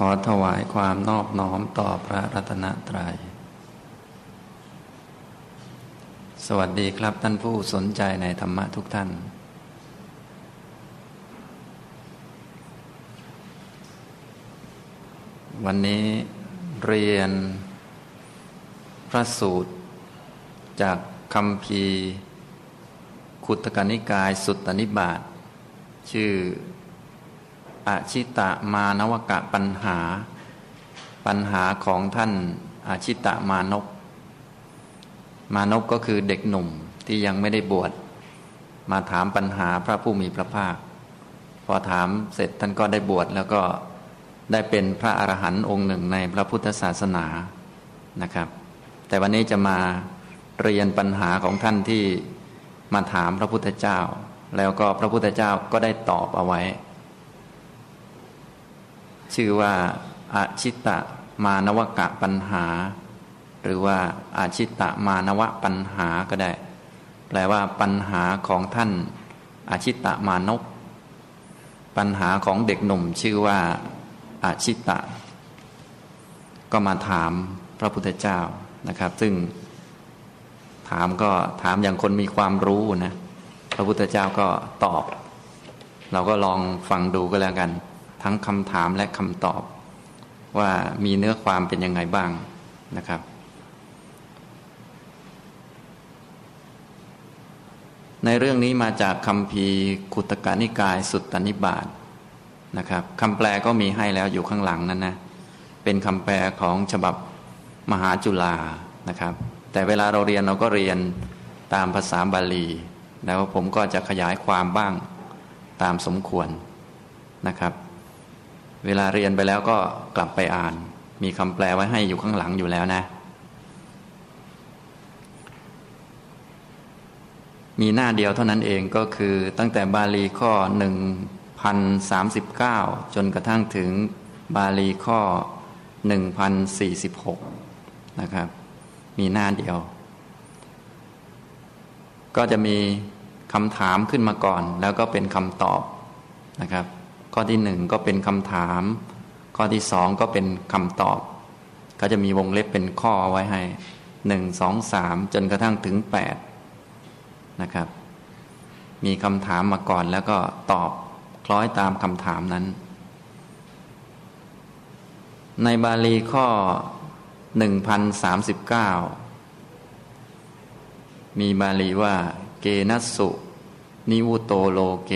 ขอถวายความนอบน้อมต่อพระรัตนตรัย สวัสดีครับท่านผู้สนใจในธรรมะทุกท่าน วันนี้เรียนพระสูตร จากคำพีขุตกนิกายสุตตนิบาตชื่อ อาชิตะมานวกะปัญหา ปัญหาของท่านอาชิตะมานพมานพก็คือเด็กหนุ่มที่ยังไม่ได้บวชมาถามปัญหาพระผู้มีพระภาค พอถามเสร็จท่านก็ได้บวชแล้วก็ได้เป็นพระอรหันต์องค์หนึ่งในพระพุทธศาสนานะครับ แต่วันนี้จะมาเรียนปัญหาของท่านที่มาถามพระพุทธเจ้า แล้วก็พระพุทธเจ้าก็ได้ตอบเอาไว้ ชื่อว่าอาชิตะมานวกะปัญหา หรือว่าอาชิตะมานวะปัญหาก็ได้ แปลว่าปัญหาของท่าน อาชิตะมานพปัญหาของเด็กหนุ่มชื่อว่าอาชิตะ ก็มาถามพระพุทธเจ้านะครับ ซึ่งถามก็ถามอย่างคนมีความรู้นะ พระพุทธเจ้าก็ตอบ เราก็ลองฟังดูก็แล้วกัน ทั้งคำถามและคำตอบ ว่ามีเนื้อความเป็นยังไงบ้างนะครับ ในเรื่องนี้มาจากคำพีขุตกานิกายสุตตนิบาตนะครับคำแปลก็มีให้แล้วอยู่ข้างหลังนั้นนะเป็นคำแปลของฉบับมหาจุฬานะครับ แต่เวลาเราเรียนเราก็เรียนตามภาษาบาลี แล้วผมก็จะขยายความบ้างตามสมควรนะครับ เวลาเรียนไปแล้วก็กลับไปอ่าน มีคำแปลไว้ให้อยู่ข้างหลังอยู่แล้วนะ มีหน้าเดียวเท่านั้นเองก็คือตั้งแต่บาลีข้อ 1039 จนกระทั่งถึงบาลีข้อ 1046 นะครับ มีหน้าเดียว ก็จะมีคำถามขึ้นมาก่อน แล้วก็เป็นคำตอบนะครับ ข้อที่หนึ่งก็เป็นคำถาม ข้อที่สองก็เป็นคำตอบ ก็จะมีวงเล็บเป็นข้อไว้ให้หนึ่งสองสามจนกระทั่งถึงแปดนะครับ มีคำถามมาก่อนแล้วก็ตอบคล้อยตามคำถามนั้น ในบาลีข้อ1039มีบาลีว่า เกนัสสุ นิวุโตโลเก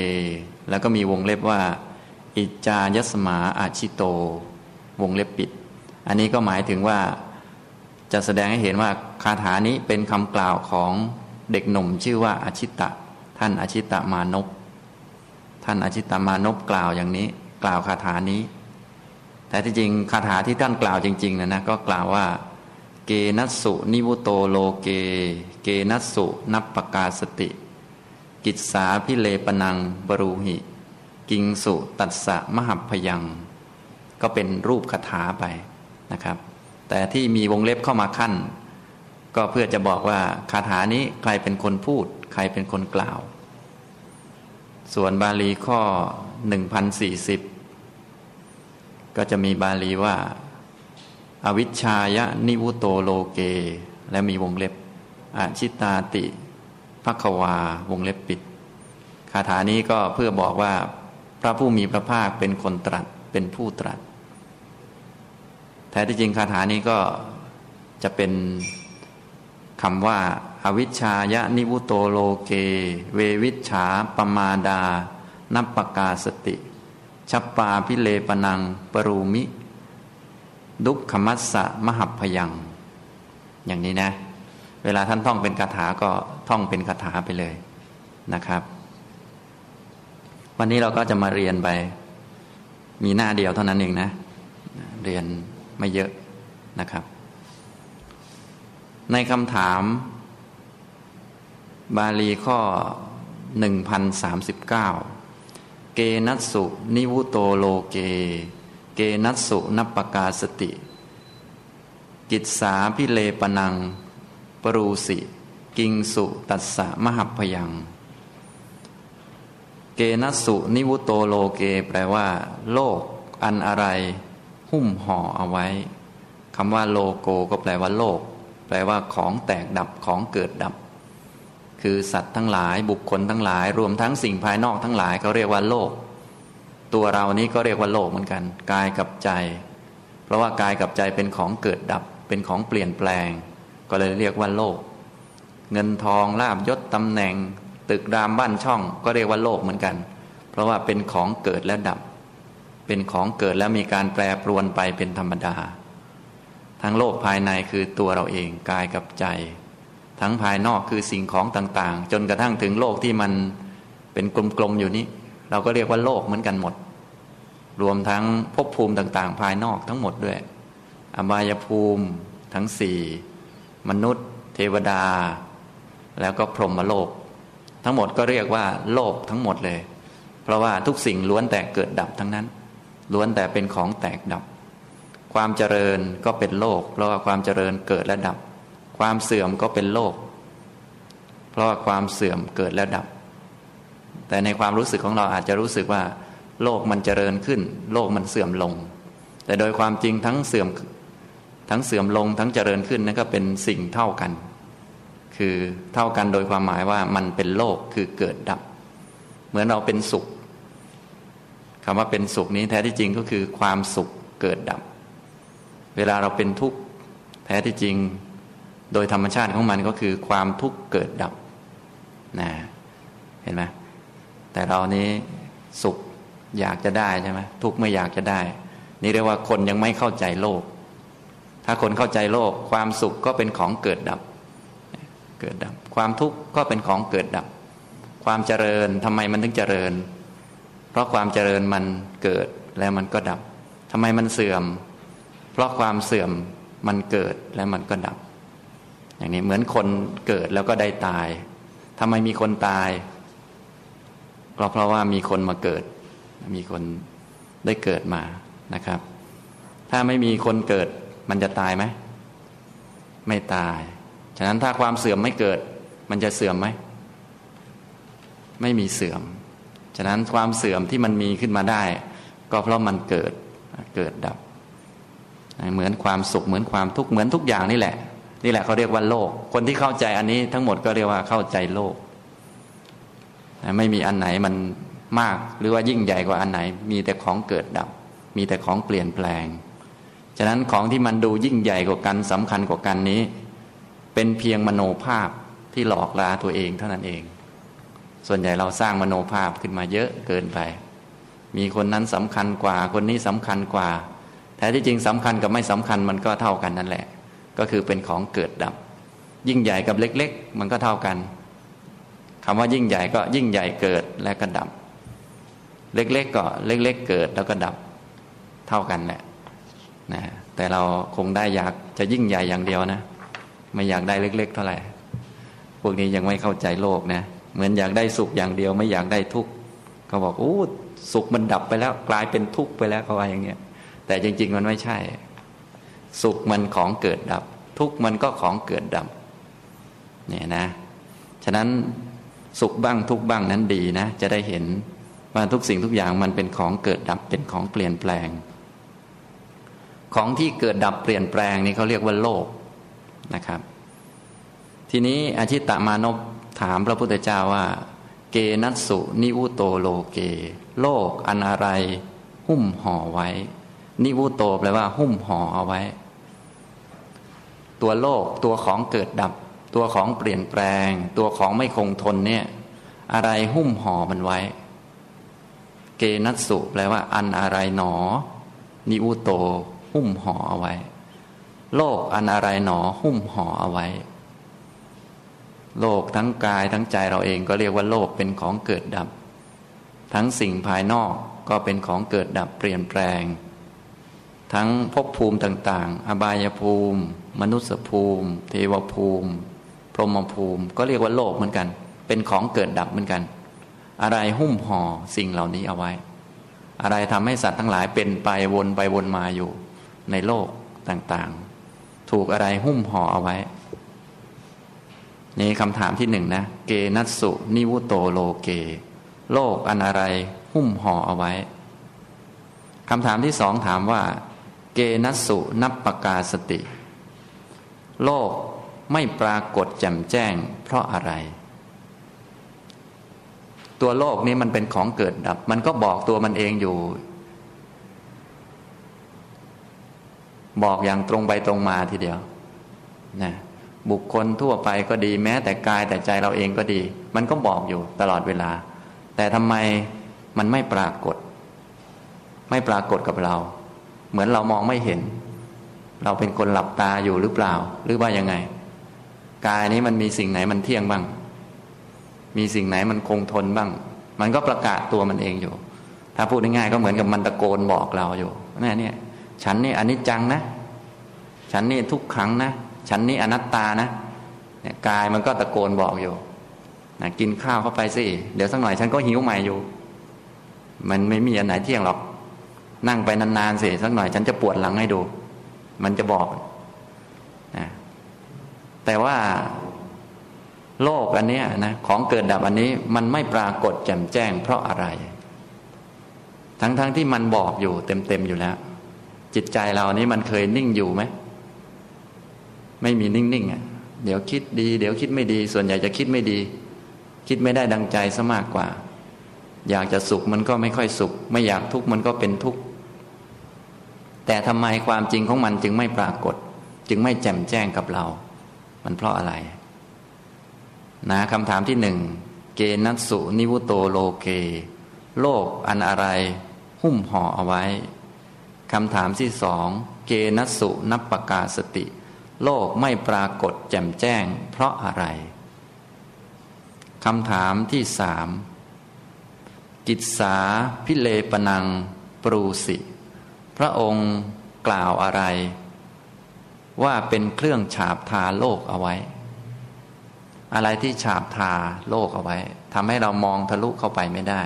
แล้วก็มีวงเล็บว่า อิจายสมาอาชิโต วงเล็บปิด อันนี้ก็หมายถึงว่าจะแสดงให้เห็นว่าคาถานี้เป็นคำกล่าวของเด็กหนุ่มชื่อว่าอาชิตะ ท่านอาชิตะมานพท่านอาชิตะมานพกล่าวอย่างนี้ กล่าวคาถานี้ แต่ที่จริงคาถาที่ท่านกล่าวจริงๆนะนะก็กล่าวว่า เกนัสสุนิวุโตโลเก เกนัสสุนับปกาสติ กิจสาพิเลปนังบรูหิ กิงสุตัสสะมหัพยัง ก็เป็นรูปคาถาไปนะครับ แต่ที่มีวงเล็บเข้ามาขั้น ก็เพื่อจะบอกว่าคาถานี้ใครเป็นคนพูด ใครเป็นคนกล่าว ส่วนบาลีข้อ 1040 ก็จะมีบาลีว่า อวิชชายะนิวุโตโลเก และมีวงเล็บอาชิตาติภควาวงเล็บปิดคาถานี้ก็เพื่อบอกว่า พระผู้มีพระภาคเป็นคนตรัสเป็นผู้ตรัสแท้ที่จริงคาถานี้ก็จะเป็นคำว่าอาวิชชายะนิวุโตโลเก เววิชฉาปมาดา นับปกาสติชัปปาพิเลปนัง ปรูมิ ดุขมัสสะมหัพยัง อย่างนี้นะ เวลาท่านท่องเป็นคาถาก็ท่องเป็นคาถาไปเลยนะครับ วันนี้เราก็จะมาเรียนไป มีหน้าเดียวเท่านั้นเองนะ เรียนไม่เยอะนะครับ ในคำถาม บาลีข้อ 1039 เกนัสสุนิวุโตโลเก เกนัสสุนัปกาสติ กิจสาพิเลปนัง ปรูสิ กิงสุตัสสะมหัพยัง นัสุนิวุโตโลเก แปลว่า โลก อันอะไร หุ้มห่อเอาไว้คำว่าโลโกก็แปลว่าโลก แปลว่าของแตกดับของเกิดดับ คือสัตว์ทั้งหลายบุคคลทั้งหลาย รวมทั้งสิ่งภายนอกทั้งหลายเขาเรียกว่าโลก ตัวเรานี้ก็เรียกว่าโลกเหมือนกัน กายกับใจ เพราะว่ากายกับใจเป็นของเกิดดับ เป็นของเปลี่ยนแปลง ก็เลยเรียกว่าโลก เงินทองลาบยศตำแหน่ง ตึกรามบ้านช่องก็เรียกว่าโลกเหมือนกัน เพราะว่าเป็นของเกิดและดับ เป็นของเกิดแล้วมีการแปรปรวนไปเป็นธรรมดา ทั้งโลกภายในคือตัวเราเองกายกับใจ ทั้งภายนอกคือสิ่งของต่างๆ จนกระทั่งถึงโลกที่มันเป็นกลมๆอยู่นี้ เราก็เรียกว่าโลกเหมือนกันหมด รวมทั้งภพภูมิต่างๆ ภายนอกทั้งหมดด้วย อบายภูมิทั้งสี่มนุษย์ เทวดา แล้วก็พรหมโลก ทั้งหมดก็เรียกว่าโลกทั้งหมดเลย เพราะว่าทุกสิ่งล้วนแต่เกิดดับทั้งนั้น ล้วนแต่เป็นของแตกดับ ความเจริญก็เป็นโลก เพราะว่าความเจริญเกิดและดับ ความเสื่อมก็เป็นโลก เพราะว่าความเสื่อมเกิดและดับ แต่ในความรู้สึกของเราอาจจะรู้สึกว่า โลกมันเจริญขึ้น โลกมันเสื่อมลง แต่โดยความจริงทั้งเสื่อมทั้งเสื่อมลงทั้งเจริญขึ้นนั่นก็เป็นสิ่งเท่ากัน คือเท่ากันโดยความหมายว่ามันเป็นโลกคือเกิดดับ เหมือนเราเป็นสุขคำว่าเป็นสุขนี้แท้ที่จริงก็คือความสุขเกิดดับ เวลาเราเป็นทุกข์แท้ที่จริง โดยธรรมชาติของมันก็คือความทุกข์เกิดดับนะเห็นไหมแต่เรานี้สุขอยากจะได้ใช่ไหมทุกข์ไม่อยากจะได้ นี่เรียกว่าคนยังไม่เข้าใจโลก ถ้าคนเข้าใจโลก ความสุขก็เป็นของเกิดดับ เกิดดับ ความทุกข์ก็เป็นของเกิดดับ ความเจริญทำไมมันถึงเจริญ เพราะความเจริญมันเกิดแล้วมันก็ดับทำไมมันเสื่อม เพราะความเสื่อมมันเกิดและมันก็ดับ อย่างนี้เหมือนคนเกิดแล้วก็ได้ตายทำไมมีคนตายก็เพราะว่ามีคนมาเกิด มีคนได้เกิดมานะครับ ถ้าไม่มีคนเกิดมันจะตายไหม ไม่ตาย ฉะนั้นถ้าความเสื่อมไม่เกิด มันจะเสื่อมไหม ไม่มีเสื่อม ฉะนั้นความเสื่อมที่มันมีขึ้นมาได้ ก็เพราะมันเกิดเกิดดับ เหมือนความสุขเหมือนความทุกข์เหมือนทุกอย่างนี่แหละ นี่แหละเขาเรียกว่าโลก คนที่เข้าใจอันนี้ทั้งหมดก็เรียกว่าเข้าใจโลก ไม่มีอันไหนมันมากหรือว่ายิ่งใหญ่กว่าอันไหน มีแต่ของเกิดดับ มีแต่ของเปลี่ยนแปลง ฉะนั้นของที่มันดูยิ่งใหญ่กว่ากันสำคัญกว่ากันนี้ เป็นเพียงมโนภาพที่หลอกลาตัวเองเท่านั้นเอง ส่วนใหญ่เราสร้างมโนภาพขึ้นมาเยอะเกินไป มีคนนั้นสำคัญกว่า คนนี้สำคัญกว่า แท้ที่จริงสำคัญกับไม่สำคัญมันก็เท่ากันนั่นแหละ ก็คือเป็นของเกิดดับ ยิ่งใหญ่กับเล็ก ๆ มันก็เท่ากันคำว่ายิ่งใหญ่ก็ยิ่งใหญ่เกิดและก็ดับ เล็กๆก็เล็ก ๆ เกิดแล้วก็ดับ เท่ากันแหละนะแต่เราคงได้อยากจะยิ่งใหญ่อย่างเดียวนะ ไม่อยากได้เล็ก ๆ เท่าไหร่ พวกนี้ยังไม่เข้าใจโลกนะ เหมือนอยากได้สุขอย่างเดียว ไม่อยากได้ทุกข์เขาบอกโอ้สุขมันดับไปแล้ว กลายเป็นทุกข์ไปแล้วเขาว่าอย่างเงี้ย แต่จริง ๆ มันไม่ใช่ สุขมันของเกิดดับ ทุกข์มันก็ของเกิดดับเนี่ยนะ ฉะนั้นสุขบ้างทุกบ้างนั้นดีนะ จะได้เห็นว่าทุกสิ่งทุกอย่างมันเป็นของเกิดดับเป็นของเปลี่ยนแปลง ของที่เกิดดับเปลี่ยนแปลงนี่เขาเรียกว่าโลก นะครับ ทีนี้อาชิตตมานพถามพระพุทธเจ้าว่า เกนัสสุนิวุโตโลเก โลกอันอะไร หุ้มห่อไว้ นิวุโตแปลว่า หุ้มห่อเอาไว้ ตัวโลกตัวของเกิดดับ ตัวของเปลี่ยนแปลง ตัวของไม่คงทนเนี่ย อะไรหุ้มห่อมันไว้ เกนัสสุแปลว่า อันอะไรหนอ นิวุโต หุ้มห่อเอาไว้ โลกอันอะไรหนอหุ้มห่อเอาไว้ โลกทั้งกายทั้งใจเราเองก็เรียกว่าโลกเป็นของเกิดดับ ทั้งสิ่งภายนอกก็เป็นของเกิดดับเปลี่ยนแปลง ทั้งภพภูมิต่าง ๆ อบายภูมิ มนุษยภูมิ เทวภูมิ พรหมภูมิ ก็เรียกว่าโลกเหมือนกัน เป็นของเกิดดับเหมือนกัน อะไรหุ้มห่อสิ่งเหล่านี้เอาไว้ อะไรทำให้สัตว์ทั้งหลายเป็นไปวนไปวนมาอยู่ในโลกต่างๆ ถูกอะไรหุ้มห่อเอาไว้ นี่คำถามที่หนึ่งนะ เกนัสสุ นิวุโตโลเก โลกอันอะไรหุ้มห่อเอาไว้คำถามที่สองถามว่า เกนัสุนับปกาสติ โลกไม่ปรากฏแจ่มแจ้ง เพราะอะไร ตัวโลกนี้มันเป็นของเกิดดับ มันก็บอกตัวมันเองอยู่ บอกอย่างตรงไปตรงมาทีเดียวนะบุคคลทั่วไปก็ดีแม้แต่กายแต่ใจเราเองก็ดี มันก็บอกอยู่ตลอดเวลา แต่ทำไมมันไม่ปรากฏ ไม่ปรากฏกับเรา เหมือนเรามองไม่เห็น เราเป็นคนหลับตาอยู่หรือเปล่า หรือว่ายังไง กายนี้มันมีสิ่งไหนมันเที่ยงบ้าง มีสิ่งไหนมันคงทนบ้าง มันก็ประกาศตัวมันเองอยู่ ถ้าพูดง่ายๆก็เหมือนกับมันตะโกนบอกเราอยู่นี่เนี่ย ฉันนี่อนิจจังนะ ฉันนี่ทุกครั้งนะ ฉันนี่อนัตตานะเนี่ยกายมันก็ตะโกนบอกอยู่นะกินข้าวเข้าไปสิเดี๋ยวสักหน่อยฉันก็หิวใหม่อยู่ มันไม่มีอันไหนเที่ยงหรอก นั่งไปนานๆสิสักหน่อย ฉันจะปวดหลังให้ดู มันจะบอกนะแต่ว่าโลกอันนี้นะของเกิดดับอันนี้มันไม่ปรากฏแจ่มแจ้งเพราะอะไร ทั้งๆทที่มันบอกอยู่เต็มๆอยู่แล้ว จิตใจเรานี้มันเคยนิ่งอยู่ไหมไม่มีนิ่งๆอะเดี๋ยวคิดดี เดี๋ยวคิดไม่ดี ส่วนใหญ่จะคิดไม่ดี คิดไม่ได้ดังใจซะมากกว่า อยากจะสุขมันก็ไม่ค่อยสุข ไม่อยากทุกข์มันก็เป็นทุกข์แต่ทำไมความจริงของมันจึงไม่ปรากฏ จึงไม่แจ่มแจ้งกับเรา มันเพราะอะไร นะคำถามที่หนึ่งเกนัสสุนิวุโตโลเก โลกอันอะไร หุ้มห่อเอาไว้ คำถามที่สองเกนัสุนัปกาสติ โลกไม่ปรากฏแจ่มแจ้ง เพราะอะไรคำถามที่สามกิจสาพิเลปนังปรูสิ พระองค์กล่าวอะไร ว่าเป็นเครื่องฉาบทาโลกเอาไว้ อะไรที่ฉาบทาโลกเอาไว้ทำให้เรามองทะลุเข้าไปไม่ได้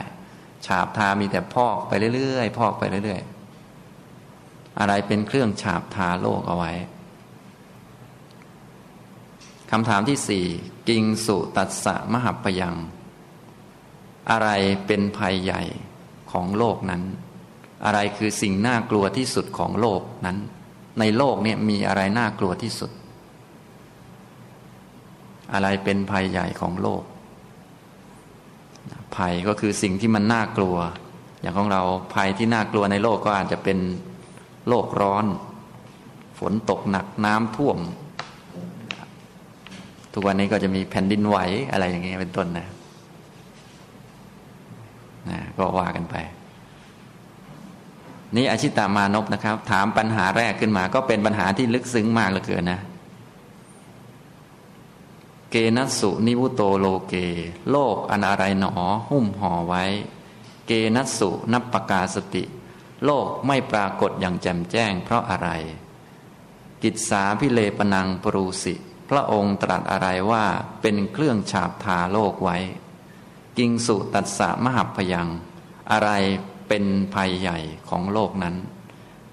ฉาบทามีแต่พอกไปเรื่อยๆพอกไปเรื่อยๆ อะไรเป็นเครื่องฉาบทาโลกเอาไว้คำถามที่สี่กิงสุตัสสะมหัปยัง อะไรเป็นภัยใหญ่ของโลกนั้น อะไรคือสิ่งน่ากลัวที่สุดของโลกนั้น ในโลกเนี่ยมีอะไรน่ากลัวที่สุด อะไรเป็นภัยใหญ่ของโลก ภัยก็คือสิ่งที่มันน่ากลัว อย่างของเราภัยที่น่ากลัวในโลกก็อาจจะเป็น โลกร้อน ฝนตกหนักน้ำท่วม ทุกวันนี้ก็จะมีแผ่นดินไหวอะไรอย่างเงี้ยเป็นต้นนะนะก็ว่ากันไป นี่อาชิตามานพนะครับ ถามปัญหาแรกขึ้นมา ก็เป็นปัญหาที่ลึกซึ้งมากเหลือเกินนะ เกนัสุนิวุโตโลเก โลกอันอะไรหนอ หุ้มห่อไว้ เกนัสุนับปกาสติ โลกไม่ปรากฏอย่างแจ่มแจ้ง เพราะอะไร กิจสาพิเลปนังปรูสิ พระองค์ตรัสอะไรว่าเป็นเครื่องฉาบทาโลกไว้ กิงสุตัสสะมหัพยัง อะไรเป็นภัยใหญ่ของโลกนั้น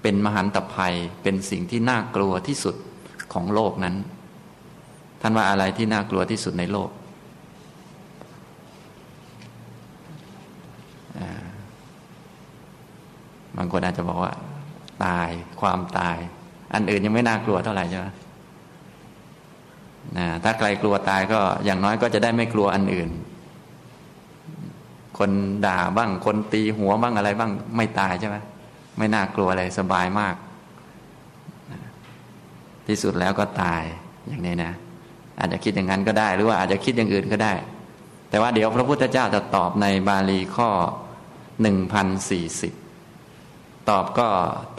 เป็นมหันตภัยเป็นสิ่งที่น่ากลัวที่สุดของโลกนั้น ท่านว่าอะไรที่น่ากลัวที่สุดในโลกางคนอาจจะบอกว่า ตายความตาย อันอื่นยังไม่น่ากลัวเท่าไหร่ใช่ไหมนะถ้าใครกลัวตายก็อย่างน้อยก็จะได้ไม่กลัวอันอื่น คนด่าบ้างคนตีหัวบ้างอะไรบ้างไม่ตายใช่ไหมไม่น่ากลัวอะไรสบายมาก ที่สุดแล้วก็ตายอย่างนี้นะ อาจจะคิดอย่างนั้นก็ได้ หรือว่าอาจจะคิดอย่างอื่นก็ได้ แต่ว่าเดี๋ยวพระพุทธเจ้าจะตอบในบาลีข้อหนึ่งพันสี่สิบ ตอบก็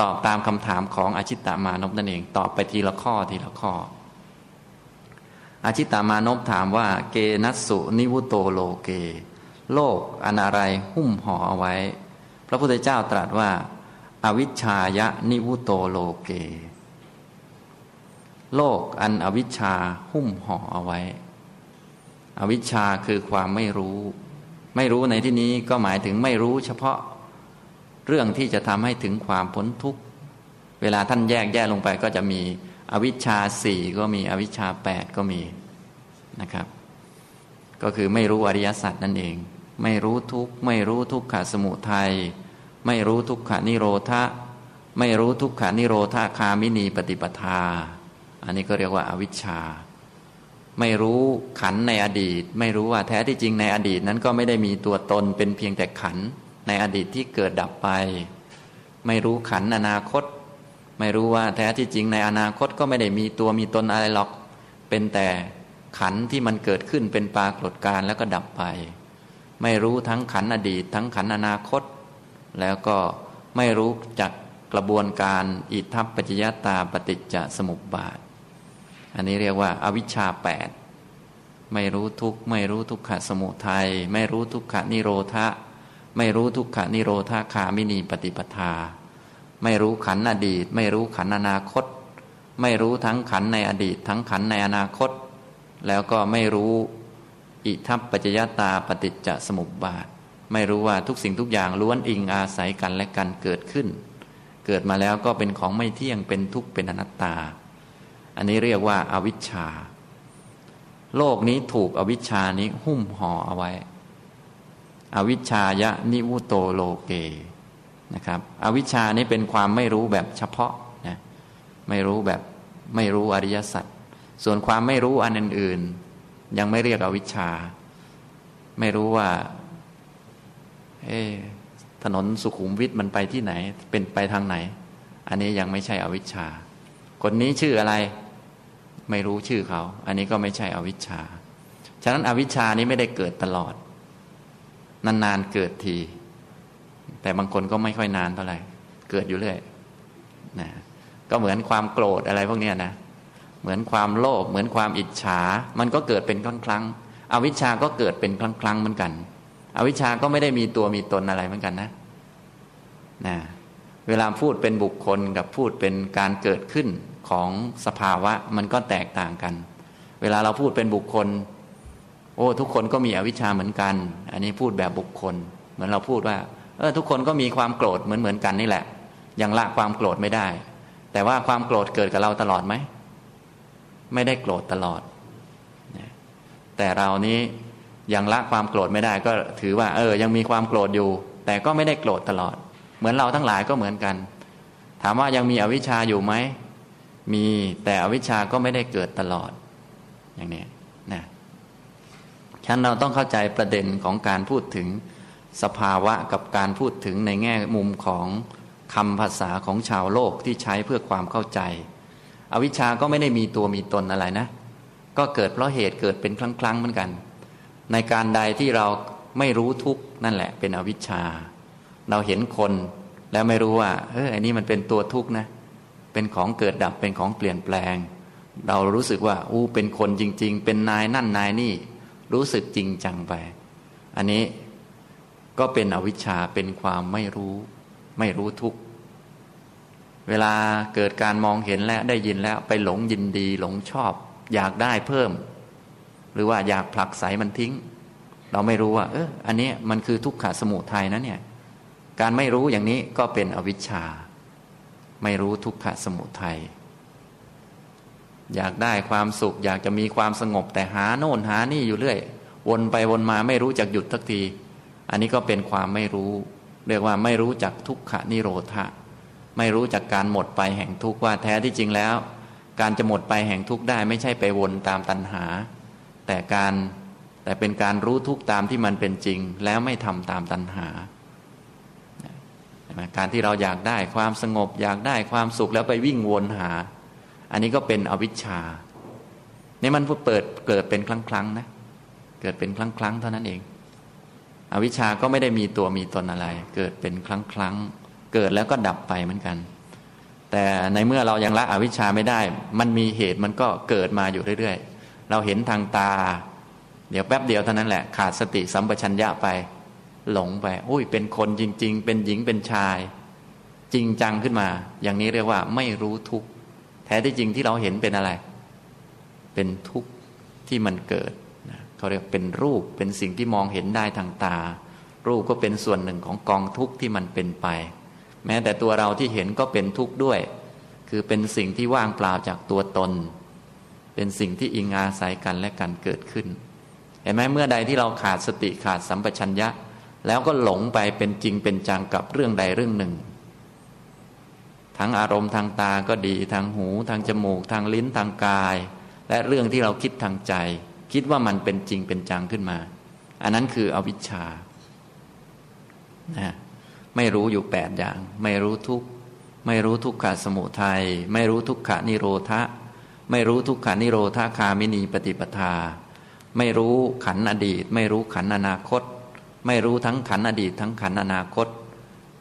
ตอบตามคำถามของอาชิตตามานพนั่นเอง ตอบไปทีละข้อทีละข้อ อาชิตามานพถามว่า เกนัสสุนิวุโตโลเก โลกอันอะไรหุ้มห่อเอาไว้ พระพุทธเจ้าตรัสว่า อวิชชายะนิวุโตโลเก โลกอันอวิชชาหุ้มห่อเอาไว้ อวิชชาคือความไม่รู้ ไม่รู้ในที่นี้ก็หมายถึงไม่รู้เฉพาะ เรื่องที่จะทำให้ถึงความพ้นทุกข์ เวลาท่านแยกแยกลงไปก็จะมีอวิชชาสี่ก็มีอวิชชาแปดก็มีนะครับ ก็คือไม่รู้อริยสัจนั่นเอง ไม่รู้ทุกไม่รู้ทุกขสมุทัยไม่รู้ทุกขานิโรธะไม่รู้ทุกขานิโรธาคามินีปฏิปทา อันนี้ก็เรียกว่าอาวิชชา ไม่รู้ขันในอดีต ไม่รู้ว่าแท้ที่จริงในอดีตนั้นก็ไม่ได้มีตัวตนเป็นเพียงแต่ขัน ในอดีตที่เกิดดับไป ไม่รู้ขันอนาคต ไม่รู้ว่าแท้ที่จริงในอนาคตก็ไม่ได้มีตัวมีตนอะไรหรอก เป็นแต่ขันที่มันเกิดขึ้นเป็นปรากฏการแล้วก็ดับไป ไม่รู้ทั้งขันอดีต ทั้งขันอนาคต แล้วก็ไม่รู้จักกระบวนการอิทัปปัจจยตาปฏิจจสมุปบาท อันนี้เรียกว่าอาวิชชาแปดไม่รู้ทุกไม่รู้ทุกขะสมุทัยไม่รู้ทุกขะนิโรธะ ไม่รู้ทุกขนิโรธาคามินีปฏิปทา ไม่รู้ขันอดีต ไม่รู้ขันอนาคต ไม่รู้ทั้งขันในอดีต ทั้งขันในอนาคต แล้วก็ไม่รู้อิทัปปัจจยตาปฏิจจสมุปบาท ไม่รู้ว่าทุกสิ่งทุกอย่างล้วนอิงอาศัยกันและกันเกิดขึ้น เกิดมาแล้วก็เป็นของไม่เที่ยงเป็นทุกข์เป็นอนัตตา อันนี้เรียกว่าอาวิชชา โลกนี้ถูกอวิชชานี้หุ้มห่อเอาไว้ อวิชชายะนิวุโตโลเกนะครับ อวิชชานี้เป็นความไม่รู้แบบเฉพาะนะไม่รู้แบบไม่รู้อริยสัจส่วนความไม่รู้อันอื่นๆ ยังไม่เรียกอวิชชา ไม่รู้ว่า เอถนนสุขุมวิทมันไปที่ไหน เป็นไปทางไหน อันนี้ยังไม่ใช่อวิชชา คนนี้ชื่ออะไร ไม่รู้ชื่อเขา อันนี้ก็ไม่ใช่อวิชชา ฉะนั้นอวิชชานี้ไม่ได้เกิดตลอด นานๆเกิดที แต่บางคนก็ไม่ค่อยนานเท่าไหร่เกิดอยู่เรื่อยนะก็เหมือนความโกรธอะไรพวกนี้นะ เหมือนความโลภเหมือนความอิจฉา มันก็เกิดเป็นครั้งครั้งอวิชชาก็เกิดเป็นครั้งครั้งเหมือนกัน อวิชชาก็ไม่ได้มีตัวมีตนอะไรเหมือนกันนะนะเวลาพูดเป็นบุคคลกับพูดเป็นการเกิดขึ้นของสภาวะมันก็แตกต่างกัน เวลาเราพูดเป็นบุคคล โอ้ทุกคนก็มีอวิชชาเหมือนกัน อันนี้พูดแบบบุคคล เหมือนเราพูดว่า เออทุกคนก็มีความโกรธเหมือนเหมือนกันนี่แหละ ยังละความโกรธไม่ได้ แต่ว่าความโกรธเกิดกับเราตลอดไหมไม่ได้โกรธตลอด แต่เรานี้ยังละความโกรธไม่ได้ก็ถือว่า เออ ยังมีความโกรธอยู่ แต่ก็ไม่ได้โกรธตลอด เหมือนเราทั้งหลายก็เหมือนกัน ถามว่ายังมีอวิชชาอยู่ไหมมีแต่อวิชชาก็ไม่ได้เกิดตลอด อย่างนี้ ฉะนั้นเราต้องเข้าใจประเด็นของการพูดถึงสภาวะกับการพูดถึงในแง่มุมของคำภาษาของชาวโลกที่ใช้เพื่อความเข้าใจ อวิชาก็ไม่ได้มีตัวมีตนอะไรนะ ก็เกิดเพราะเหตุเกิดเป็นครั้งๆเหมือนกัน ในการใดที่เราไม่รู้ทุกนั่นแหละ เป็นอวิชชา เราเห็นคนแล้วไม่รู้ว่าเอออันนี้มันเป็นตัวทุกข์นะ เป็นของเกิดดับเป็นของเปลี่ยนแปลง เรารู้สึกว่าอู้เป็นคนจริง ๆ เป็นนายนั่นนายนี่ รู้สึกจริงจังไป อันนี้ก็เป็นอวิชชาเป็นความไม่รู้ ไม่รู้ทุกเวลาเกิดการมองเห็นแล้วได้ยินแล้วไปหลงยินดี หลงชอบ อยากได้เพิ่ม หรือว่าอยากผลักไสมันทิ้ง เราไม่รู้ว่า เอออันนี้มันคือทุกขะสมุทัยนะเนี่ย การไม่รู้อย่างนี้ก็เป็นอวิชชา ไม่รู้ทุกขะสมุทัย อยากได้ความสุข อยากจะมีความสงบแต่หาโน่นหานี่อยู่เรื่อย วนไปวนมาไม่รู้จักหยุดทักที อันนี้ก็เป็นความไม่รู้ เรียกว่าไม่รู้จักทุกขนิโรธะไม่รู้จักการหมดไปแห่งทุกข์ว่าแท้ที่จริงแล้ว การจะหมดไปแห่งทุกข์ได้ไม่ใช่ไปวนตามตัณหา แต่การแต่เป็นการรู้ทุกตามที่มันเป็นจริง แล้วไม่ทำตามตัณหา การที่เราอยากได้ความสงบ อยากได้ความสุขแล้วไปวิ่งวนหา อันนี้ก็เป็นอวิชชานี่มันเปิดเกิดเป็นครั้งครั้งนะเกิดเป็นครั้งครั้งเท่านั้นเอง อวิชชาก็ไม่ได้มีตัวมีตนอะไร เกิดเป็นครั้งครั้งเกิดแล้วก็ดับไปเหมือนกัน แต่ในเมื่อเรายังละอวิชชาไม่ได้ มันมีเหตุมันก็เกิดมาอยู่เรื่อยๆ เราเห็นทางตา เดี๋ยวแป๊บเดียวเท่านั้นแหละขาดสติสัมปชัญญะไป หลงไป อุ้ยเป็นคนจริง ๆ เป็นหญิงเป็นชาย จริงจังขึ้นมา อย่างนี้เรียกว่าไม่รู้ทุกแท้ที่จริงที่เราเห็นเป็นอะไร เป็นทุกข์ที่มันเกิดนะเขาเรียกเป็นรูปเป็นสิ่งที่มองเห็นได้ทางตา รูปก็เป็นส่วนหนึ่งของกองทุกข์ที่มันเป็นไป แม้แต่ตัวเราที่เห็นก็เป็นทุกข์ด้วย คือเป็นสิ่งที่ว่างเปล่าจากตัวตน เป็นสิ่งที่อิงอาศัยกันและกันเกิดขึ้น เห็นไหมเมื่อใดที่เราขาดสติขาดสัมปชัญญะ แล้วก็หลงไปเป็นจริงเป็นจังกับเรื่องใดเรื่องหนึ่ง ทั้งอารมณ์ทางตาก็ดีทางหูทางจมูก ทางลิ้นทางกาย และเรื่องที่เราคิดทางใจ คิดว่ามันเป็นจริงเป็นจังขึ้นมา อันนั้นคืออวิชชานะไม่รู้อยู่แปดอย่าง ไม่รู้ทุกไม่รู้ทุกขะสมุทัยไม่รู้ทุกขะนิโรธะไม่รู้ทุกขานิโรธาคามินีปฏิปทา ไม่รู้ขันอดีต ไม่รู้ขันอนาคต ไม่รู้ทั้งขันอดีต ทั้งขันอนาคต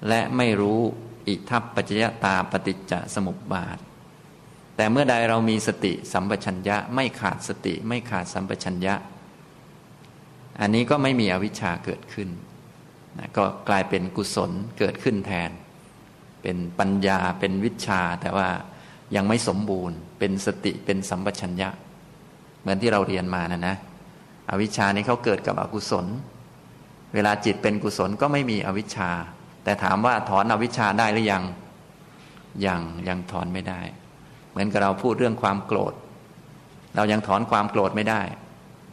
และไม่รู้ อิทัปปัจจยตาปฏิจจสมุปบาท แต่เมื่อใดเรามีสติสัมปชัญญะไม่ขาดสติไม่ขาดสัมปชัญญะ อันนี้ก็ไม่มีอวิชชาเกิดขึ้นนะก็กลายเป็นกุศลเกิดขึ้นแทน เป็นปัญญาเป็นวิชา แต่ว่ายังไม่สมบูรณ์ เป็นสติเป็นสัมปชัญญะ เหมือนที่เราเรียนมานะนะอวิชชานี้เขาเกิดกับอกุศล เวลาจิตเป็นกุศลก็ไม่มีอวิชชา แต่ถามว่าถอนอวิชชาได้หรือยัง ยังยังถอนไม่ได้ เหมือนกับเราพูดเรื่องความโกรธ เรายังถอนความโกรธไม่ได้